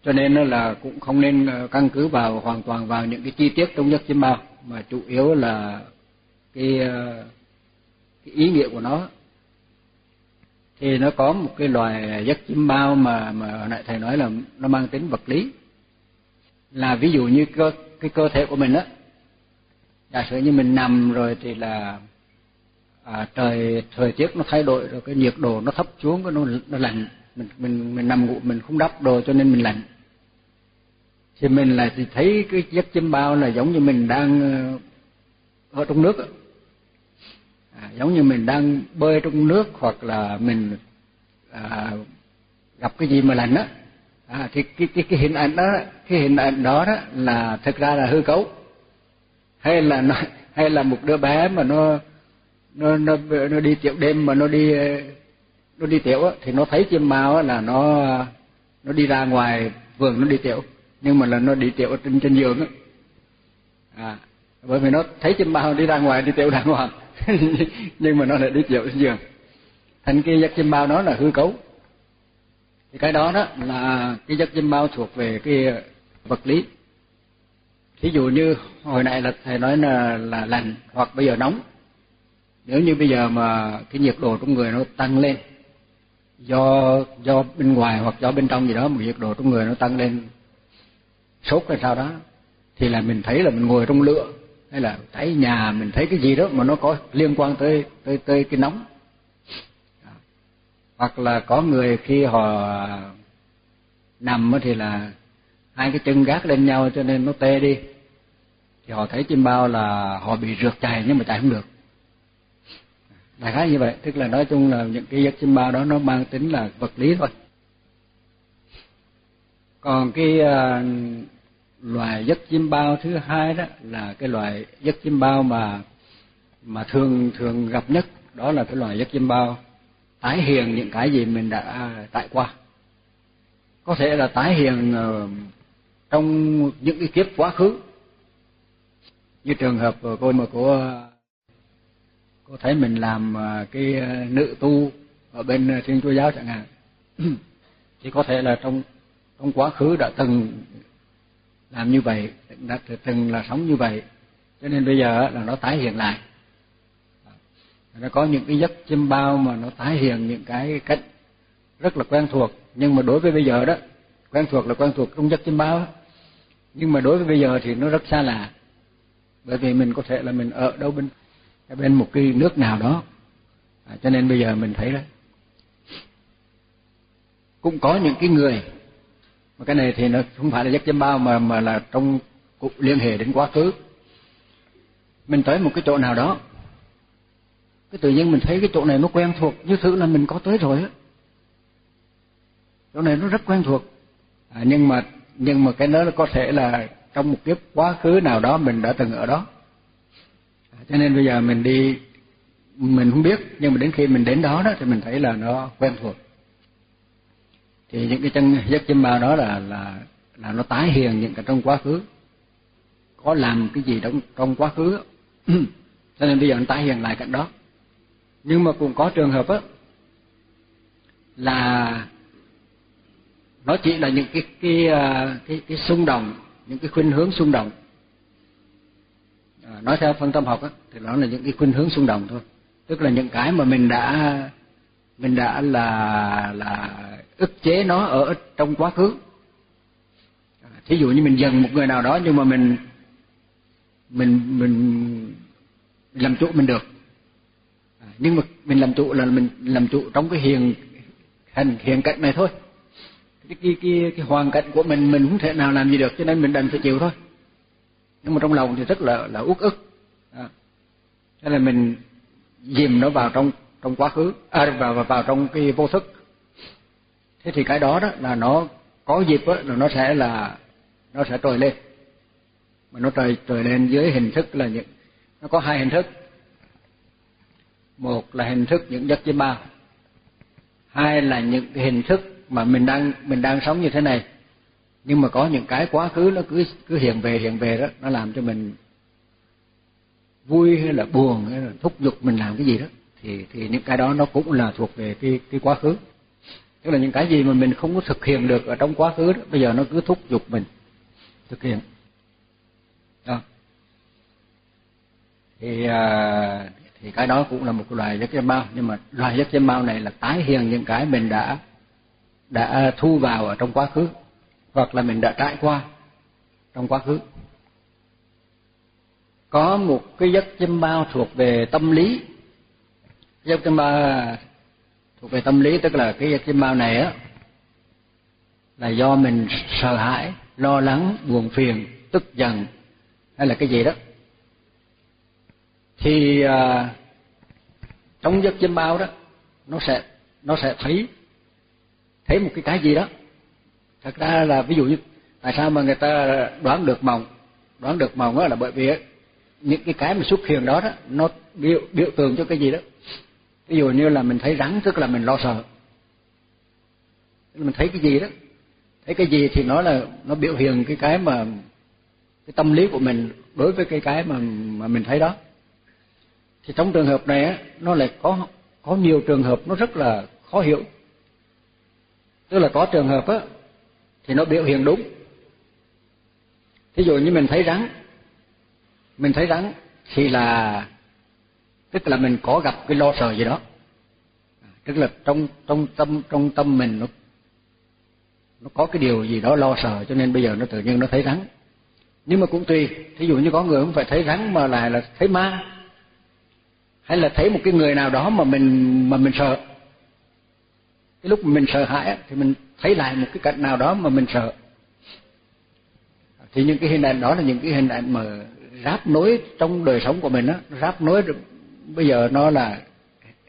Cho nên là cũng không nên ờ, căn cứ vào hoàn toàn vào những cái chi tiết trong giấc chim bao mà chủ yếu là cái, ờ, cái ý nghĩa của nó. Thì nó có một cái loài giấc chim bao mà mà hồi nãy thầy nói là nó mang tính vật lý là ví dụ như cơ cái cơ thể của mình á giả sử như mình nằm rồi thì là à, trời thời tiết nó thay đổi rồi cái nhiệt độ nó thấp xuống cái nó nó lạnh. Mình mình mình nằm ngủ mình không đắp đồ cho nên mình lạnh. Thì mình là thì thấy cái giấc chim bao là giống như mình đang ờ, ở trong nước à, giống như mình đang bơi trong nước hoặc là mình à, gặp cái gì mà lạnh á à, thì cái cái cái hình ảnh đó cái hình ảnh đó đó là thực ra là hư cấu. Hay là nó hay là một đứa bé mà nó nó nó nó đi tiểu đêm mà nó đi nó đi tiểu á thì nó thấy chim mao là nó nó đi ra ngoài vườn nó đi tiểu. Nhưng mà là nó đi tiểu trên trên giường á. À bởi vì nó thấy chim bao đi ra ngoài đi tiểu đàng hoàng nhưng mà nó lại đi tiểu trên giường. Thành cái giấc chim bao nó là hư cấu thì cái đó đó là cái giấc dinh bao thuộc về cái vật lý. Thí dụ như hồi nãy là thầy nói là là lạnh hoặc bây giờ nóng. Nếu như bây giờ mà cái nhiệt độ trong người nó tăng lên, do do bên ngoài hoặc do bên trong gì đó mà nhiệt độ trong người nó tăng lên sốt hay sao đó, thì là mình thấy là mình ngồi trong lửa hay là thấy nhà mình thấy cái gì đó mà nó có liên quan tới tới tới cái nóng hoặc là có người khi họ nằm thì là hai cái chân gác lên nhau cho nên nó tê đi. Thì họ thấy chim bao là họ bị rượt chạy nhưng mà chạy không được. Đại khái như vậy tức là nói chung là những cái giấc chim bao đó nó mang tính là vật lý thôi. Còn cái uh, loài giấc chim bao thứ hai đó là cái loài giấc chim bao mà mà thường thường gặp nhất đó là cái loài giấc chim bao tái hiện những cái gì mình đã à, trải qua. Có thể là tái hiện ờ, trong những cái kiếp quá khứ. Như trường hợp của cô mà của cô thấy mình làm à, cái à, nữ tu ở bên thiên chúa giáo chẳng hạn. Thì có thể là trong trong quá khứ đã từng làm như vậy, đã từng là sống như vậy. Cho nên bây giờ là nó tái hiện lại nó có những cái giấc chim bao mà nó tái hiện những cái cách rất là quen thuộc. Nhưng mà đối với bây giờ đó quen thuộc là quen thuộc trong giấc chim bao. Nhưng mà đối với bây giờ thì nó rất xa lạ. Bởi vì mình có thể là mình ở đâu bên bên một cái nước nào đó. À, cho nên bây giờ mình thấy đó cũng có những cái người mà cái này thì nó không phải là giấc chiêm bao mà mà là trong liên hệ đến quá khứ. Mình tới một cái chỗ nào đó cái tự nhiên mình thấy cái chỗ này nó quen thuộc như thứ là mình có tới rồi á. Chỗ này nó rất quen thuộc. À, nhưng mà nhưng mà cái đó có thể là trong một kiếp quá khứ nào đó mình đã từng ở đó. À, cho nên bây giờ mình đi mình không biết nhưng mà đến khi mình đến đó đó thì mình thấy là nó quen thuộc. Thì những cái chân giấc chim bao đó là là là nó tái hiện những cái trong quá khứ. Có làm cái gì trong trong quá khứ cho nên bây giờ nó tái hiện lại cảnh đó nhưng mà cũng có trường hợp á là nó chỉ là những cái cái à, cái cái xung động những cái khuynh hướng xung động. À, nói theo phân tâm học á thì nó là những cái khuynh hướng xung động thôi. Tức là những cái mà mình đã mình đã là là ức chế nó ở trong quá khứ. À, thí dụ như mình dần một người nào đó nhưng mà mình mình mình làm chủ mình được nhưng mà mình làm chủ là mình làm chủ trong cái hiện hành hiện cảnh này thôi. Cái cái cái, cái hoàn cảnh của mình mình không thể nào làm gì được cho nên mình đành phải chịu thôi. Nhưng mà trong lòng thì rất là là uất ức. À. thế là mình dìm nó vào trong trong quá khứ à, vào vào, vào trong cái vô thức. Thế thì cái đó đó là nó có dịp đó, là nó sẽ là nó sẽ trồi lên. Mà nó trồi trồi lên dưới hình thức là những nó có hai hình thức một là hình thức những giấc chiêm bao hai là những cái hình thức mà mình đang mình đang sống như thế này. Nhưng mà có những cái quá khứ nó cứ cứ hiện về hiện về đó nó làm cho mình vui hay là buồn hay là thúc giục mình làm cái gì đó thì thì những cái đó nó cũng là thuộc về cái cái quá khứ. Tức là những cái gì mà mình không có thực hiện được ở trong quá khứ đó bây giờ nó cứ thúc giục mình thực hiện. Đó. Thì à, thì cái đó cũng là một loài giấc chiêm bao. Nhưng mà loài giấc chiêm bao này là tái hiện những cái mình đã đã thu vào ở trong quá khứ, hoặc là mình đã trải qua trong quá khứ. Có một cái giấc chiêm bao thuộc về tâm lý. Giấc chiêm bao thuộc về tâm lý, tức là cái giấc chiêm bao này á, là do mình sợ hãi, lo lắng, buồn phiền, tức giận, hay là cái gì đó thì à, trong giấc chiêm bao đó nó sẽ nó sẽ thấy thấy một cái cái gì đó. Thật ra là ví dụ như tại sao mà người ta đoán được mộng? Đoán được mộng đó là bởi vì những cái cái mà xuất hiện đó đó nó biểu biểu tượng cho cái gì đó. Ví dụ như là mình thấy rắn tức là mình lo sợ. Mình thấy cái gì đó thấy cái gì thì nó là nó biểu hiện cái cái mà cái tâm lý của mình đối với cái cái mà mà mình thấy đó thì trong trường hợp này á, nó lại có có nhiều trường hợp nó rất là khó hiểu. Tức là có trường hợp á, thì nó biểu hiện đúng. Ví dụ như mình thấy rắn, mình thấy rắn thì là, tức là mình có gặp cái lo sợ gì đó. Tức là trong trong tâm trong tâm mình nó nó có cái điều gì đó lo sợ, cho nên bây giờ nó tự nhiên nó thấy rắn. Nhưng mà cũng tùy, thí dụ như có người không phải thấy rắn mà lại là thấy ma hay là thấy một cái người nào đó mà mình mà mình sợ? Cái lúc mình sợ hãi thì mình thấy lại một cái cảnh nào đó mà mình sợ. Thì những cái hình ảnh đó là những cái hình ảnh mà ráp nối trong đời sống của mình á. Ráp nối bây giờ nó là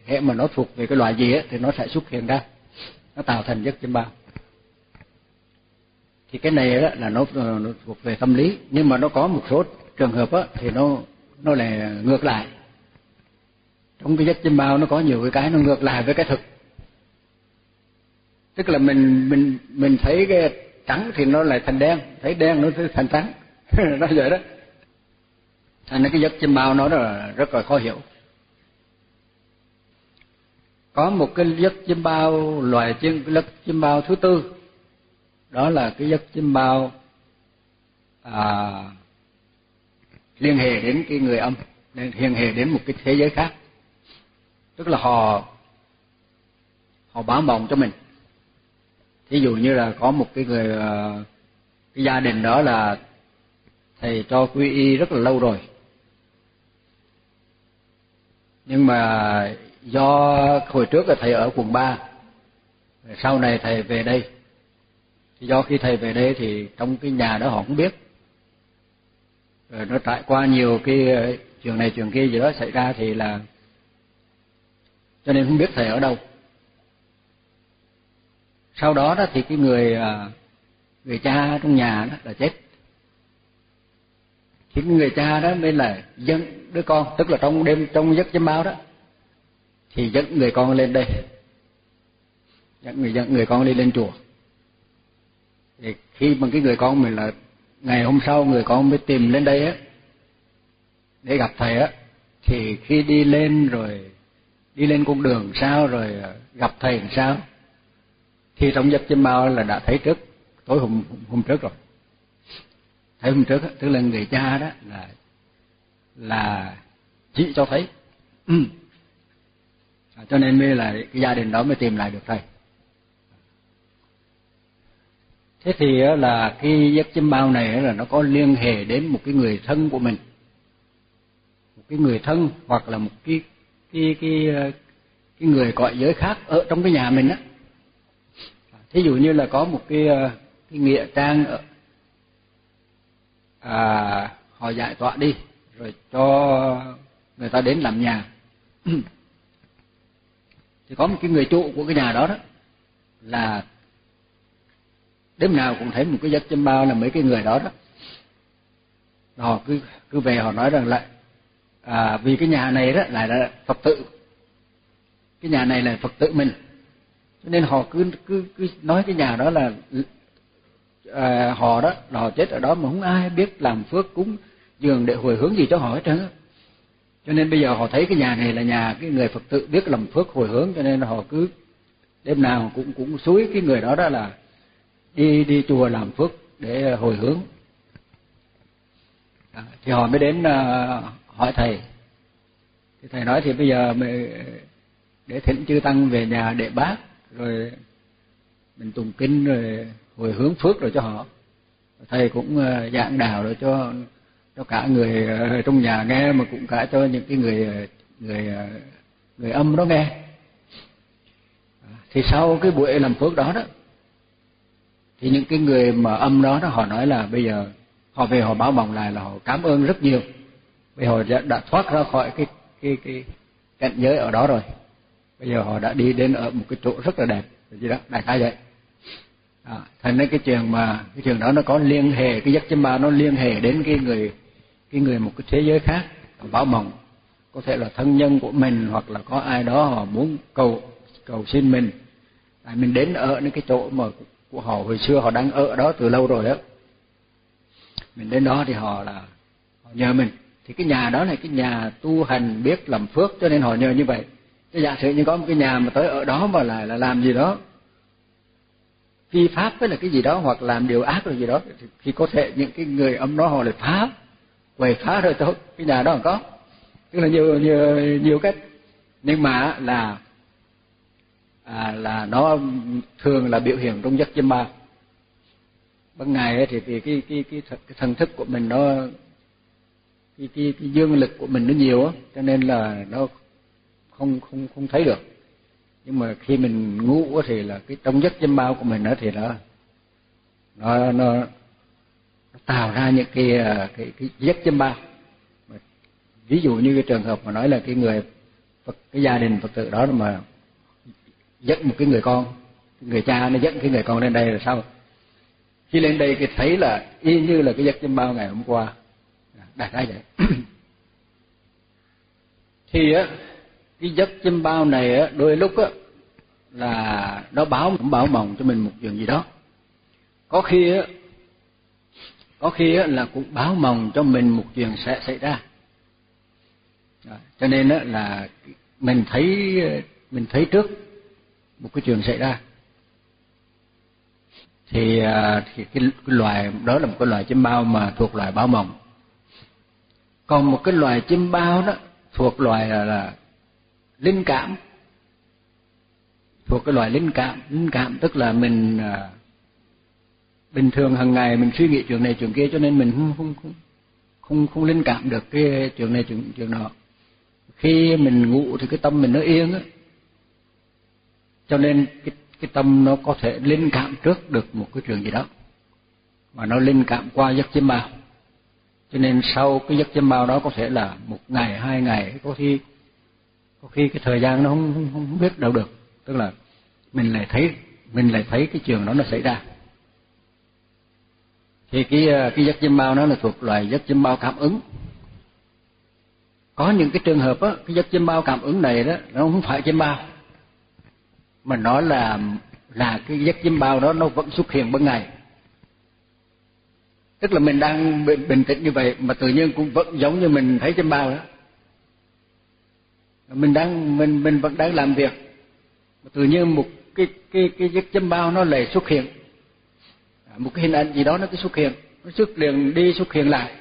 hệ mà nó thuộc về cái loại gì á thì nó sẽ xuất hiện ra. Nó tạo thành giấc chiêm bao. Thì cái này đó là nó, ờ, nó thuộc về tâm lý. Nhưng mà nó có một số trường hợp á thì nó nó là ngược lại trong cái giấc chiêm bao nó có nhiều cái cái nó ngược lại với cái thực. Tức là mình mình mình thấy cái trắng thì nó lại thành đen thấy đen nó thành trắng. Nó vậy đó. Thành ra cái giấc chiêm bao nó là rất là khó hiểu. Có một cái giấc chiêm bao loài chiêm giấc chiêm bao thứ tư. Đó là cái giấc chiêm bao à, liên hệ đến cái người âm liên hệ đến một cái thế giới khác tức là họ họ báo mộng cho mình. Thí dụ như là có một cái người ờ, cái gia đình đó là thầy cho quy y rất là lâu rồi. Nhưng mà do hồi trước là thầy ở quận ba sau này thầy về đây. Do khi thầy về đây thì trong cái nhà đó họ không biết. Rồi nó trải qua nhiều cái ờ, chuyện này chuyện kia gì đó xảy ra thì là cho nên không biết thầy ở đâu. Sau đó đó thì cái người à, người cha trong nhà đó là chết. Thì cái người cha đó mới là dẫn đứa con, tức là trong đêm, trong giấc chấm báo đó, thì dẫn người con lên đây. Dẫn người dẫn người con đi lên chùa. Thì khi mà cái người con mình là, ngày hôm sau người con mới tìm lên đây á, để gặp thầy á, thì khi đi lên rồi đi lên con đường sao rồi ờ, gặp thầy làm sao? Thì trong giấc chim bao là đã thấy trước, tối hôm hôm trước rồi. Thấy hôm trước tức là người cha đó là là chỉ cho thấy. Ừ. À, cho nên mới là cái gia đình đó mới tìm lại được thầy. Thế thì là cái giấc chiêm bao này là nó có liên hệ đến một cái người thân của mình. Một cái người thân hoặc là một cái cái cái ờ, cái người gọi giới khác ở trong cái nhà mình á. Thí dụ như là có một cái ờ, cái nghĩa trang ở à, họ giải tỏa đi rồi cho người ta đến làm nhà. Thì có một cái người chủ của cái nhà đó đó là đêm nào cũng thấy một cái giấc chim bao là mấy cái người đó đó. Họ cứ cứ về họ nói rằng lại à, vì cái nhà này đó lại là phật tử cái nhà này là phật tử mình. Cho nên họ cứ cứ cứ nói cái nhà đó là à, họ đó là họ chết ở đó mà không ai biết làm phước cúng dường để hồi hướng gì cho họ hết trơn cho nên bây giờ họ thấy cái nhà này là nhà cái người phật tử biết làm phước hồi hướng cho nên họ cứ đêm nào cũng cũng suối cái người đó đó là đi đi chùa làm phước để hồi hướng. À, thì họ mới đến à, hỏi thầy. Thì thầy nói thì bây giờ mình để thỉnh chư tăng về nhà để bác, rồi mình tụng kinh, rồi hồi hướng phước rồi cho họ. Thầy cũng ờ, giảng đạo rồi cho cho cả người ờ, trong nhà nghe, mà cũng cả cho những cái người người ờ, người âm đó nghe. Thì sau cái buổi làm phước đó đó, thì những cái người mà âm đó đó, họ nói là bây giờ họ về họ báo bằng lại là họ cảm ơn rất nhiều vì họ đã, đã thoát ra khỏi cái cái cái cảnh giới ở đó rồi. Bây giờ họ đã đi đến ở một cái chỗ rất là đẹp gì đó đại khái vậy à, thành nên cái chuyện mà cái chuyện đó nó có liên hệ cái giấc chim ba nó liên hệ đến cái người cái người một cái thế giới khác báo mộng. Có thể là thân nhân của mình hoặc là có ai đó họ muốn cầu cầu xin mình. Tại mình đến ở những cái chỗ mà của họ hồi xưa họ đang ở đó từ lâu rồi đó mình đến đó thì họ là họ nhờ mình thì cái nhà đó là cái nhà tu hành biết làm phước cho nên họ nhờ như vậy. Cái giả sử như có một cái nhà mà tới ở đó mà lại là làm gì đó phi pháp với là cái gì đó hoặc làm điều ác rồi gì đó thì có thể những cái người âm đó họ lại phá quầy phá rồi thôi cái nhà đó còn có. Tức là nhiều nhiều nhiều cách. Nhưng mà là à, là nó thường là biểu hiện trong giấc chiêm bao ban ngày thì thì cái cái cái, cái thần thức của mình nó cái cái, cái dương lực của mình nó nhiều á cho nên là nó không không không thấy được. Nhưng mà khi mình ngủ thì là cái trong giấc chiêm bao của mình đó thì nó nó nó, nó tạo ra những cái à, cái cái giấc chiêm bao. Ví dụ như cái trường hợp mà nói là cái người Phật, cái gia đình Phật tử đó mà dẫn một cái người con người cha nó dẫn cái người con lên đây là sao? Khi lên đây thì thấy là y như là cái giấc châm bao ngày hôm qua đại ra vậy thì á cái giấc chim bao này á đôi lúc á là nó báo báo mộng cho mình một chuyện gì đó. Có khi á có khi á là cũng báo mộng cho mình một chuyện sẽ xảy ra. Cho nên á là mình thấy mình thấy trước một cái chuyện xảy ra. Thì à, thì cái, cái loài đó là một cái loài chim bao mà thuộc loài báo mộng còn một cái loài chim bao đó thuộc loài là, là linh cảm. Thuộc cái loài linh cảm. Linh cảm tức là mình à, bình thường hàng ngày mình suy nghĩ chuyện này chuyện kia cho nên mình không không không không, không linh cảm được cái chuyện này chuyện chuyện nọ. Khi mình ngủ thì cái tâm mình nó yên á. Cho nên cái cái tâm nó có thể linh cảm trước được một cái chuyện gì đó. Mà nó linh cảm qua giấc chiêm bao cho nên sau cái giấc chiêm bao đó có thể là một ngày hai ngày có khi có khi cái thời gian nó không, không, không biết đâu được. Tức là mình lại thấy mình lại thấy cái trường đó nó xảy ra. Thì cái ờ, cái giấc chiêm bao nó là thuộc loài giấc chiêm bao cảm ứng. Có những cái trường hợp á cái giấc chiêm bao cảm ứng này đó nó không phải chiêm bao mà nó là là cái giấc chiêm bao đó nó vẫn xuất hiện ban ngày tức là mình đang bình, bình tĩnh như vậy mà tự nhiên cũng vẫn giống như mình thấy trên bao đó. Mình đang mình mình vẫn đang làm việc. Mà tự nhiên một cái cái cái giấc chiêm bao nó lại xuất hiện. À, một cái hình ảnh gì đó nó cứ xuất hiện. Nó xuất liền đi xuất hiện lại.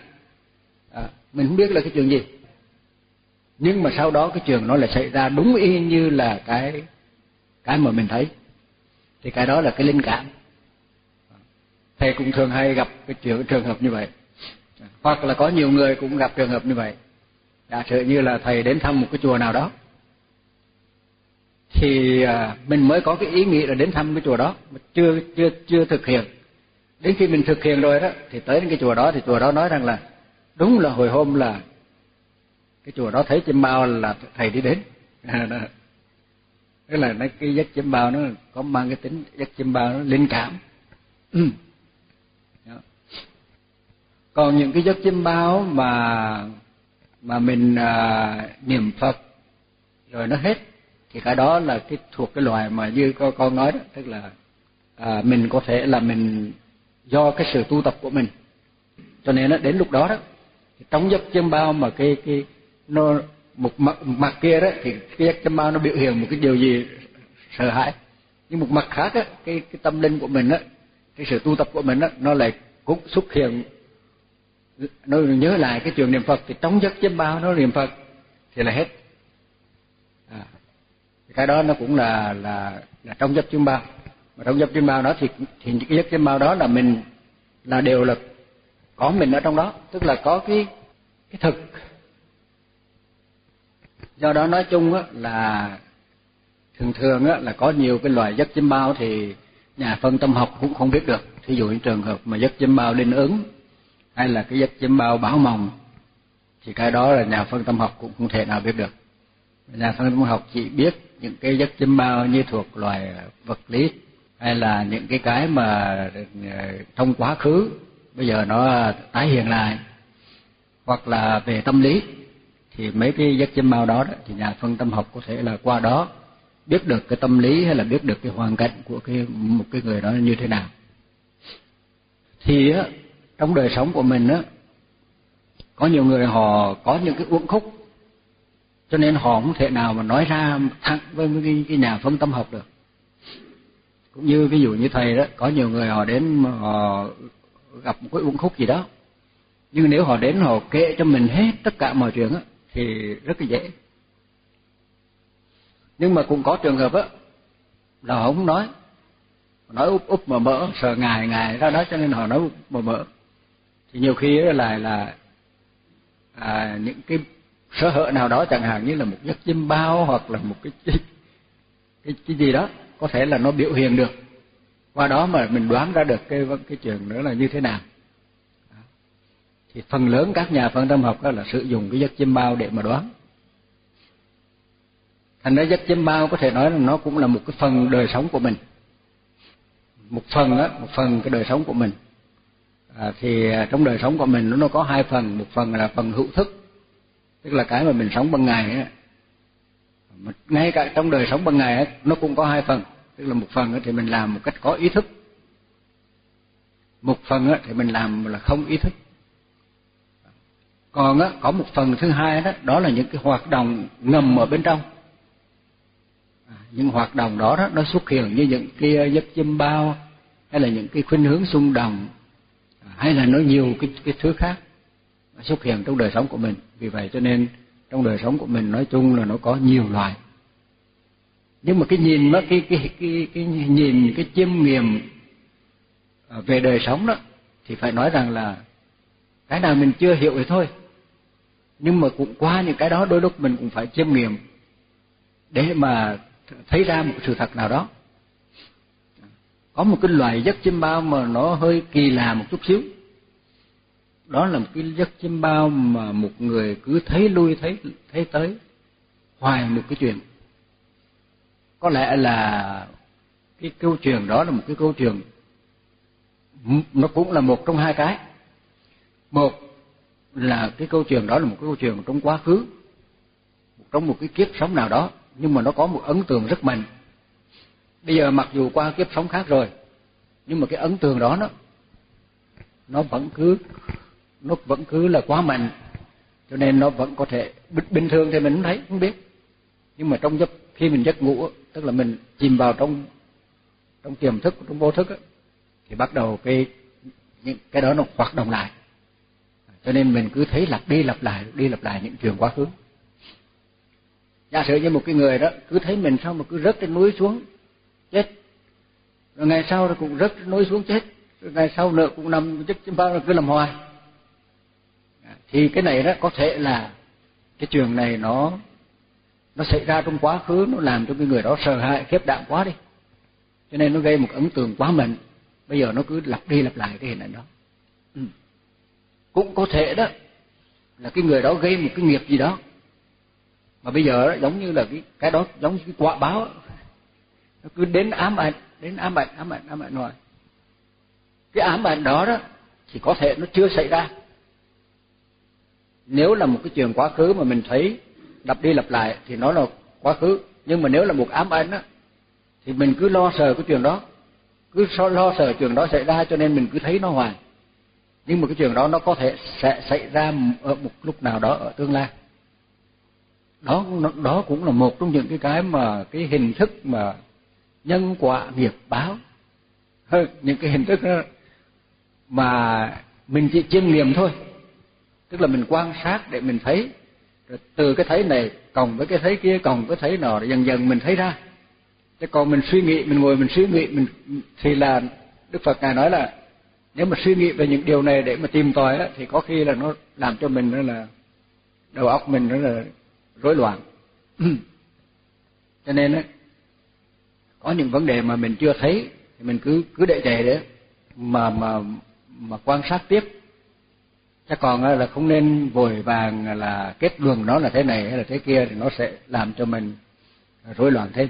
À, mình không biết là cái chuyện gì. Nhưng mà sau đó cái chuyện nó lại xảy ra đúng y như là cái cái mà mình thấy. Thì cái đó là cái linh cảm thầy cũng thường hay gặp cái trường trường hợp như vậy. Hoặc là có nhiều người cũng gặp trường hợp như vậy. Giả sử như là thầy đến thăm một cái chùa nào đó, thì à, mình mới có cái ý nghĩ là đến thăm cái chùa đó, mà chưa chưa chưa thực hiện. Đến khi mình thực hiện rồi đó, thì tới đến cái chùa đó, thì chùa đó nói rằng là, đúng là hồi hôm là cái chùa đó thấy chim bao là thầy đi đến. Tức là nó cái giấc chim bao nó có mang cái tính giấc chim bao nó linh cảm. Ừ còn những cái giấc chim bao mà mà mình à, niệm phật rồi nó hết thì cái đó là cái thuộc cái loài mà như con con nói đó tức là à, mình có thể là mình do cái sự tu tập của mình. Cho nên nó đến lúc đó đó trong giấc chim bao mà cái cái nó một mặt, một mặt kia đó thì cái giấc chim bao nó biểu hiện một cái điều gì sợ hãi. Nhưng một mặt khác á cái cái tâm linh của mình á cái sự tu tập của mình á nó lại cũng xuất hiện nó nhớ lại cái trường niệm Phật thì trong giấc chấm bao nó niệm Phật thì là hết. À, cái đó nó cũng là là là trong giấc chấm bao. Mà trong giấc chấm bao đó thì thì cái giấc chấm bao đó là mình là đều là có mình ở trong đó. Tức là có cái cái thực. Do đó nói chung á là thường thường á là có nhiều cái loại giấc chim bao thì nhà phân tâm học cũng không biết được. Thí dụ như trường hợp mà giấc chim bao linh ứng hay là cái giấc chim bao báo mộng thì cái đó là nhà phân tâm học cũng không thể nào biết được. Nhà phân tâm học chỉ biết những cái giấc chim bao như thuộc loài vật lý hay là những cái cái mà ờ, trong quá khứ bây giờ nó tái hiện lại. Hoặc là về tâm lý thì mấy cái giấc chim bao đó, đó thì nhà phân tâm học có thể là qua đó biết được cái tâm lý hay là biết được cái hoàn cảnh của cái một cái người đó như thế nào. Thì á trong đời sống của mình á có nhiều người họ có những cái uẩn khúc. Cho nên họ không thể nào mà nói ra thẳng với cái, cái nhà phân tâm học được. Cũng như ví dụ như thầy đó có nhiều người họ đến họ gặp một cái uẩn khúc gì đó. Nhưng nếu họ đến họ kể cho mình hết tất cả mọi chuyện á thì rất là dễ. Nhưng mà cũng có trường hợp á là họ không nói. Nói úp úp mà mở sợ ngài ngài ra đó cho nên họ nói úp mà mở thì nhiều khi là là à, những cái sở hở nào đó chẳng hạn như là một giấc chim bao hoặc là một cái cái, cái cái gì đó có thể là nó biểu hiện được. Qua đó mà mình đoán ra được cái cái chuyện nữa là như thế nào. Thì phần lớn các nhà phân tâm học đó là sử dụng cái giấc chim bao để mà đoán. Thành ra giấc chim bao có thể nói là nó cũng là một cái phần đời sống của mình. Một phần á một phần cái đời sống của mình à, thì à, trong đời sống của mình nó có hai phần. Một phần là phần hữu thức tức là cái mà mình sống ban ngày á. Ngay cả trong đời sống ban ngày ấy, nó cũng có hai phần. Tức là một phần thì mình làm một cách có ý thức. Một phần thì mình làm là không ý thức. Còn á có một phần thứ hai đó đó là những cái hoạt động ngầm ở bên trong. À, những hoạt động đó, đó nó xuất hiện như những cái à, giấc chim bao hay là những cái khuynh hướng xung động hay là nó nhiều cái cái thứ khác xuất hiện trong đời sống của mình. Vì vậy cho nên trong đời sống của mình nói chung là nó có nhiều loại nhưng mà cái nhìn nó cái cái cái cái nhìn, cái chiêm nghiệm về đời sống đó, thì phải nói rằng là cái nào mình chưa hiểu thì thôi. Nhưng mà cũng qua những cái đó, đôi lúc mình cũng phải chiêm nghiệm để mà thấy ra một sự thật nào đó có một cái loài giấc chim bao mà nó hơi kỳ lạ một chút xíu. Đó là một cái giấc chim bao mà một người cứ thấy lui, thấy thấy tới. Hoài một cái chuyện. Có lẽ là cái câu chuyện đó là một cái câu chuyện. Nó cũng là một trong hai cái. Một là cái câu chuyện đó là một cái câu chuyện trong quá khứ, trong một cái kiếp sống nào đó, nhưng mà nó có một ấn tượng rất mạnh bây giờ mặc dù qua kiếp sống khác rồi, nhưng mà cái ấn tượng đó nó nó vẫn cứ, nó vẫn cứ là quá mạnh. Cho nên nó vẫn có thể bình thường thì mình không thấy, không biết. Nhưng mà trong giấc, khi mình giấc ngủ, tức là mình chìm vào trong trong tiềm thức, trong vô thức thì bắt đầu cái, những cái đó nó hoạt động lại. Cho nên mình cứ thấy lặp đi lặp lại đi lặp lại những chuyện quá khứ. Giả sử như một cái người đó, cứ thấy mình sao mà cứ rớt trên núi xuống chết. Rồi ngày sau nó cũng rớt nối núi xuống chết. Rồi ngày sau nữa cũng nằm chết chim bao cứ làm hoài. À, thì cái này đó có thể là cái trường này nó nó xảy ra trong quá khứ nó làm cho cái người đó sợ hãi khiếp đảm quá đi. Cho nên nó gây một ấn tượng quá mạnh. Bây giờ nó cứ lặp đi lặp lại cái hình ảnh đó. Ừ. cũng có thể đó là cái người đó gây một cái nghiệp gì đó. Mà bây giờ đó, giống như là cái cái đó giống như cái quả báo nó cứ đến ám ảnh, đến ám ảnh ám ảnh ám ảnh rồi cái ám ảnh đó đó thì có thể nó chưa xảy ra. Nếu là một cái chuyện quá khứ mà mình thấy lặp đi lặp lại thì nó là quá khứ. Nhưng mà nếu là một ám ảnh á, thì mình cứ lo sợ cái chuyện đó. Cứ lo sợ chuyện đó xảy ra cho nên mình cứ thấy nó hoài. Nhưng mà cái chuyện đó nó có thể sẽ xảy ra ở một lúc nào đó ở tương lai. Đó đó cũng là một trong những cái cái mà, cái hình thức mà nhân quả nghiệp báo. Những cái hình thức đó mà mình chỉ chiêm nghiệm thôi. Tức là mình quan sát để mình thấy. Rồi từ cái thấy này, cộng với cái thấy kia, cộng với thấy nọ, dần dần mình thấy ra. Chứ còn mình suy nghĩ, mình ngồi mình suy nghĩ, mình, thì là đức phật ngài nói là nếu mà suy nghĩ về những điều này để mà tìm tòi á, thì có khi là nó làm cho mình đó là đầu óc mình nó là rối loạn. Cho nên á có những vấn đề mà mình chưa thấy thì mình cứ cứ để đề đấy. Mà mà mà quan sát tiếp. Chứ còn là không nên vội vàng là kết luận nó là thế này hay là thế kia thì nó sẽ làm cho mình rối loạn thêm.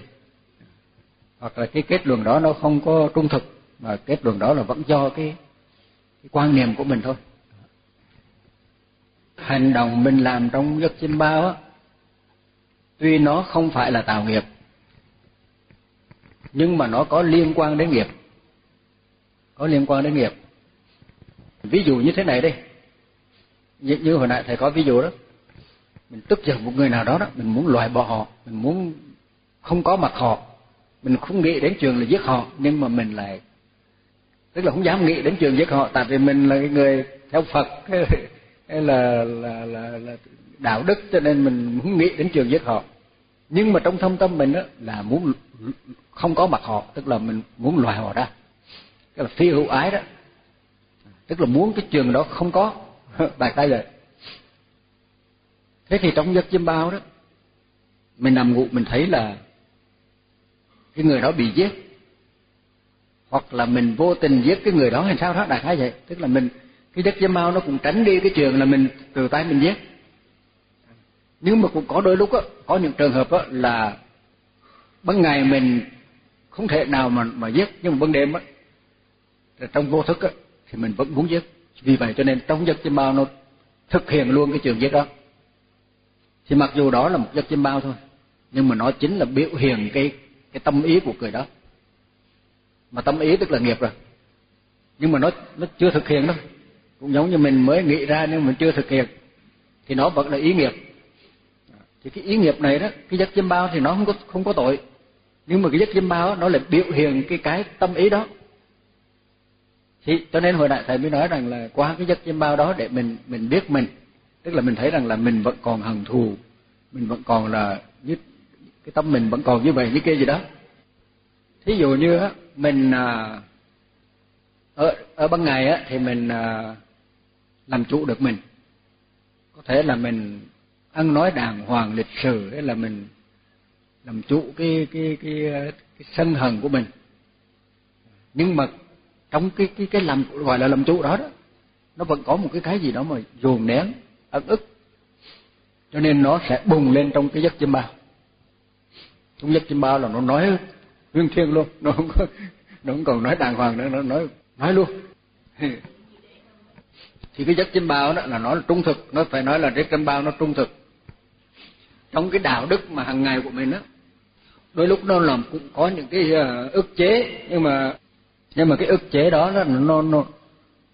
Hoặc là cái kết luận đó nó không có trung thực mà kết luận đó là vẫn do cái, cái quan niệm của mình thôi. Hành động mình làm trong giấc chiêm bao á tuy nó không phải là tạo nghiệp nhưng mà nó có liên quan đến nghiệp. Có liên quan đến nghiệp. Ví dụ như thế này đi như, như hồi nãy thầy có ví dụ đó. Mình tức giận một người nào đó đó mình muốn loại bỏ họ mình muốn không có mặt họ. Mình không nghĩ đến chuyện là giết họ nhưng mà mình lại tức là không dám nghĩ đến chuyện giết họ tại vì mình là người theo Phật hay là là là, là đạo đức cho nên mình không nghĩ đến chuyện giết họ nhưng mà trong thâm tâm mình đó là muốn không có mặt họ, tức là mình muốn loại họ ra. Cái là phi hữu ái đó. Tức là muốn cái trường đó không có. Đại tay vậy. Thế thì trong giấc chiêm bao đó, mình nằm ngủ, mình thấy là cái người đó bị giết. Hoặc là mình vô tình giết cái người đó hay sao đó, đại khái vậy. Tức là mình, cái giấc chiêm bao nó cũng tránh đi cái trường là mình, từ tay mình giết nhưng mà cũng có đôi lúc á, có những trường hợp á là ban ngày mình không thể nào mà mà giết nhưng mà ban đêm á, trong vô thức á, thì mình vẫn muốn giết vì vậy cho nên trong giấc chiêm bao nó thực hiện luôn cái trường giết đó. Thì mặc dù đó là một giấc chiêm bao thôi, nhưng mà nó chính là biểu hiện cái cái tâm ý của người đó. Mà tâm ý tức là nghiệp rồi. Nhưng mà nó nó chưa thực hiện đâu cũng giống như mình mới nghĩ ra nhưng mà chưa thực hiện, thì nó vẫn là ý nghiệp thì cái ý nghiệp này đó cái giấc chiêm bao thì nó không có không có tội. Nhưng mà cái giấc chiêm bao đó nó lại biểu hiện cái cái tâm ý đó. Thì cho nên hồi nãy thầy mới nói rằng là qua cái giấc chiêm bao đó để mình mình biết mình. Tức là mình thấy rằng là mình vẫn còn hận thù. Mình vẫn còn là như cái tâm mình vẫn còn như vậy như kia gì đó. Thí dụ như á mình à, ở ở ban ngày á thì mình à, làm chủ được mình. Có thể là mình ăn nói đàng hoàng lịch sự hay là mình làm chủ cái cái cái cái sân hận của mình. Nhưng mà trong cái cái cái làm, gọi là làm chủ đó đó, nó vẫn có một cái cái gì đó mà dồn nén ẩn ức. Cho nên nó sẽ bùng lên trong cái giấc chiêm bao. Trong giấc chiêm bao là nó nói nguyên thiên luôn, nó không có, nó không còn nói đàng hoàng nữa, nó nói nói luôn. Thì cái giấc chiêm bao đó là nó là trung thực, nó phải nói là giấc chiêm bao nó trung thực trong cái đạo đức mà hàng ngày của mình đó đôi lúc nó làm cũng có những cái ờ, ức chế nhưng mà nhưng mà cái ức chế đó nó nó nó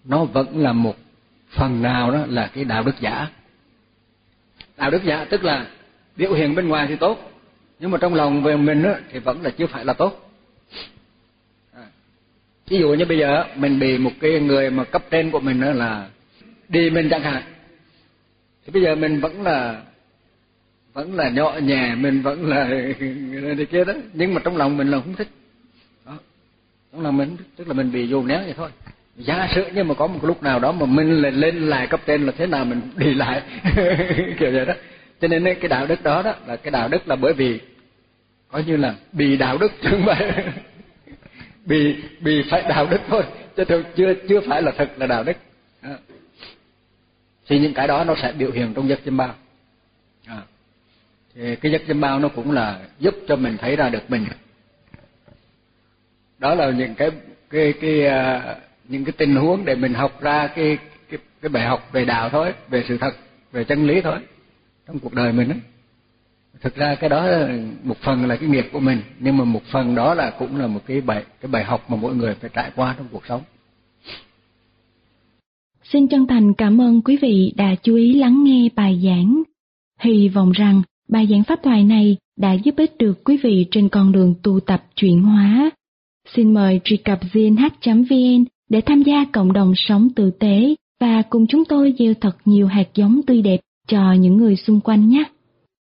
nó vẫn là một phần nào đó là cái đạo đức giả. Đạo đức giả tức là biểu hiện bên ngoài thì tốt nhưng mà trong lòng về mình đó, thì vẫn là chưa phải là tốt. À, ví dụ như bây giờ mình bị một cái người mà cấp trên của mình đó là đi mình chẳng hạn thì bây giờ mình vẫn là vẫn là nhỏ nhẹ mình vẫn là này kia đó. Nhưng mà trong lòng mình là không thích. Đó. trong lòng mình, tức là mình bị dồn nén vậy thôi. Giả sử nhưng mà có một lúc nào đó mà mình lên lên lại cấp trên là thế nào mình đi lại. Kiểu vậy đó. Cho nên cái đạo đức đó đó là cái đạo đức là bởi vì coi như là bị đạo đức chứ không phải bị bị phải đạo đức thôi. Chứ chưa chưa phải là thực là đạo đức. Đó. thì những cái đó nó sẽ biểu hiện trong giấc chiêm bao thì cái giấc chiêm bao nó cũng là giúp cho mình thấy ra được mình đó là những cái cái cái uh, những cái tình huống để mình học ra cái cái cái bài học về đạo thôi về sự thật về chân lý thôi trong cuộc đời mình ấy. thực ra cái đó một phần là cái nghiệp của mình nhưng mà một phần đó là cũng là một cái bài cái bài học mà mỗi người phải trải qua trong cuộc sống Xin chân thành cảm ơn quý vị đã chú ý lắng nghe bài giảng. Hy vọng rằng bài giảng pháp thoại này đã giúp ích được quý vị trên con đường tu tập chuyển hóa. Xin mời truy cập gnh.vn để tham gia cộng đồng sống tử tế và cùng chúng tôi gieo thật nhiều hạt giống tươi đẹp cho những người xung quanh nhé.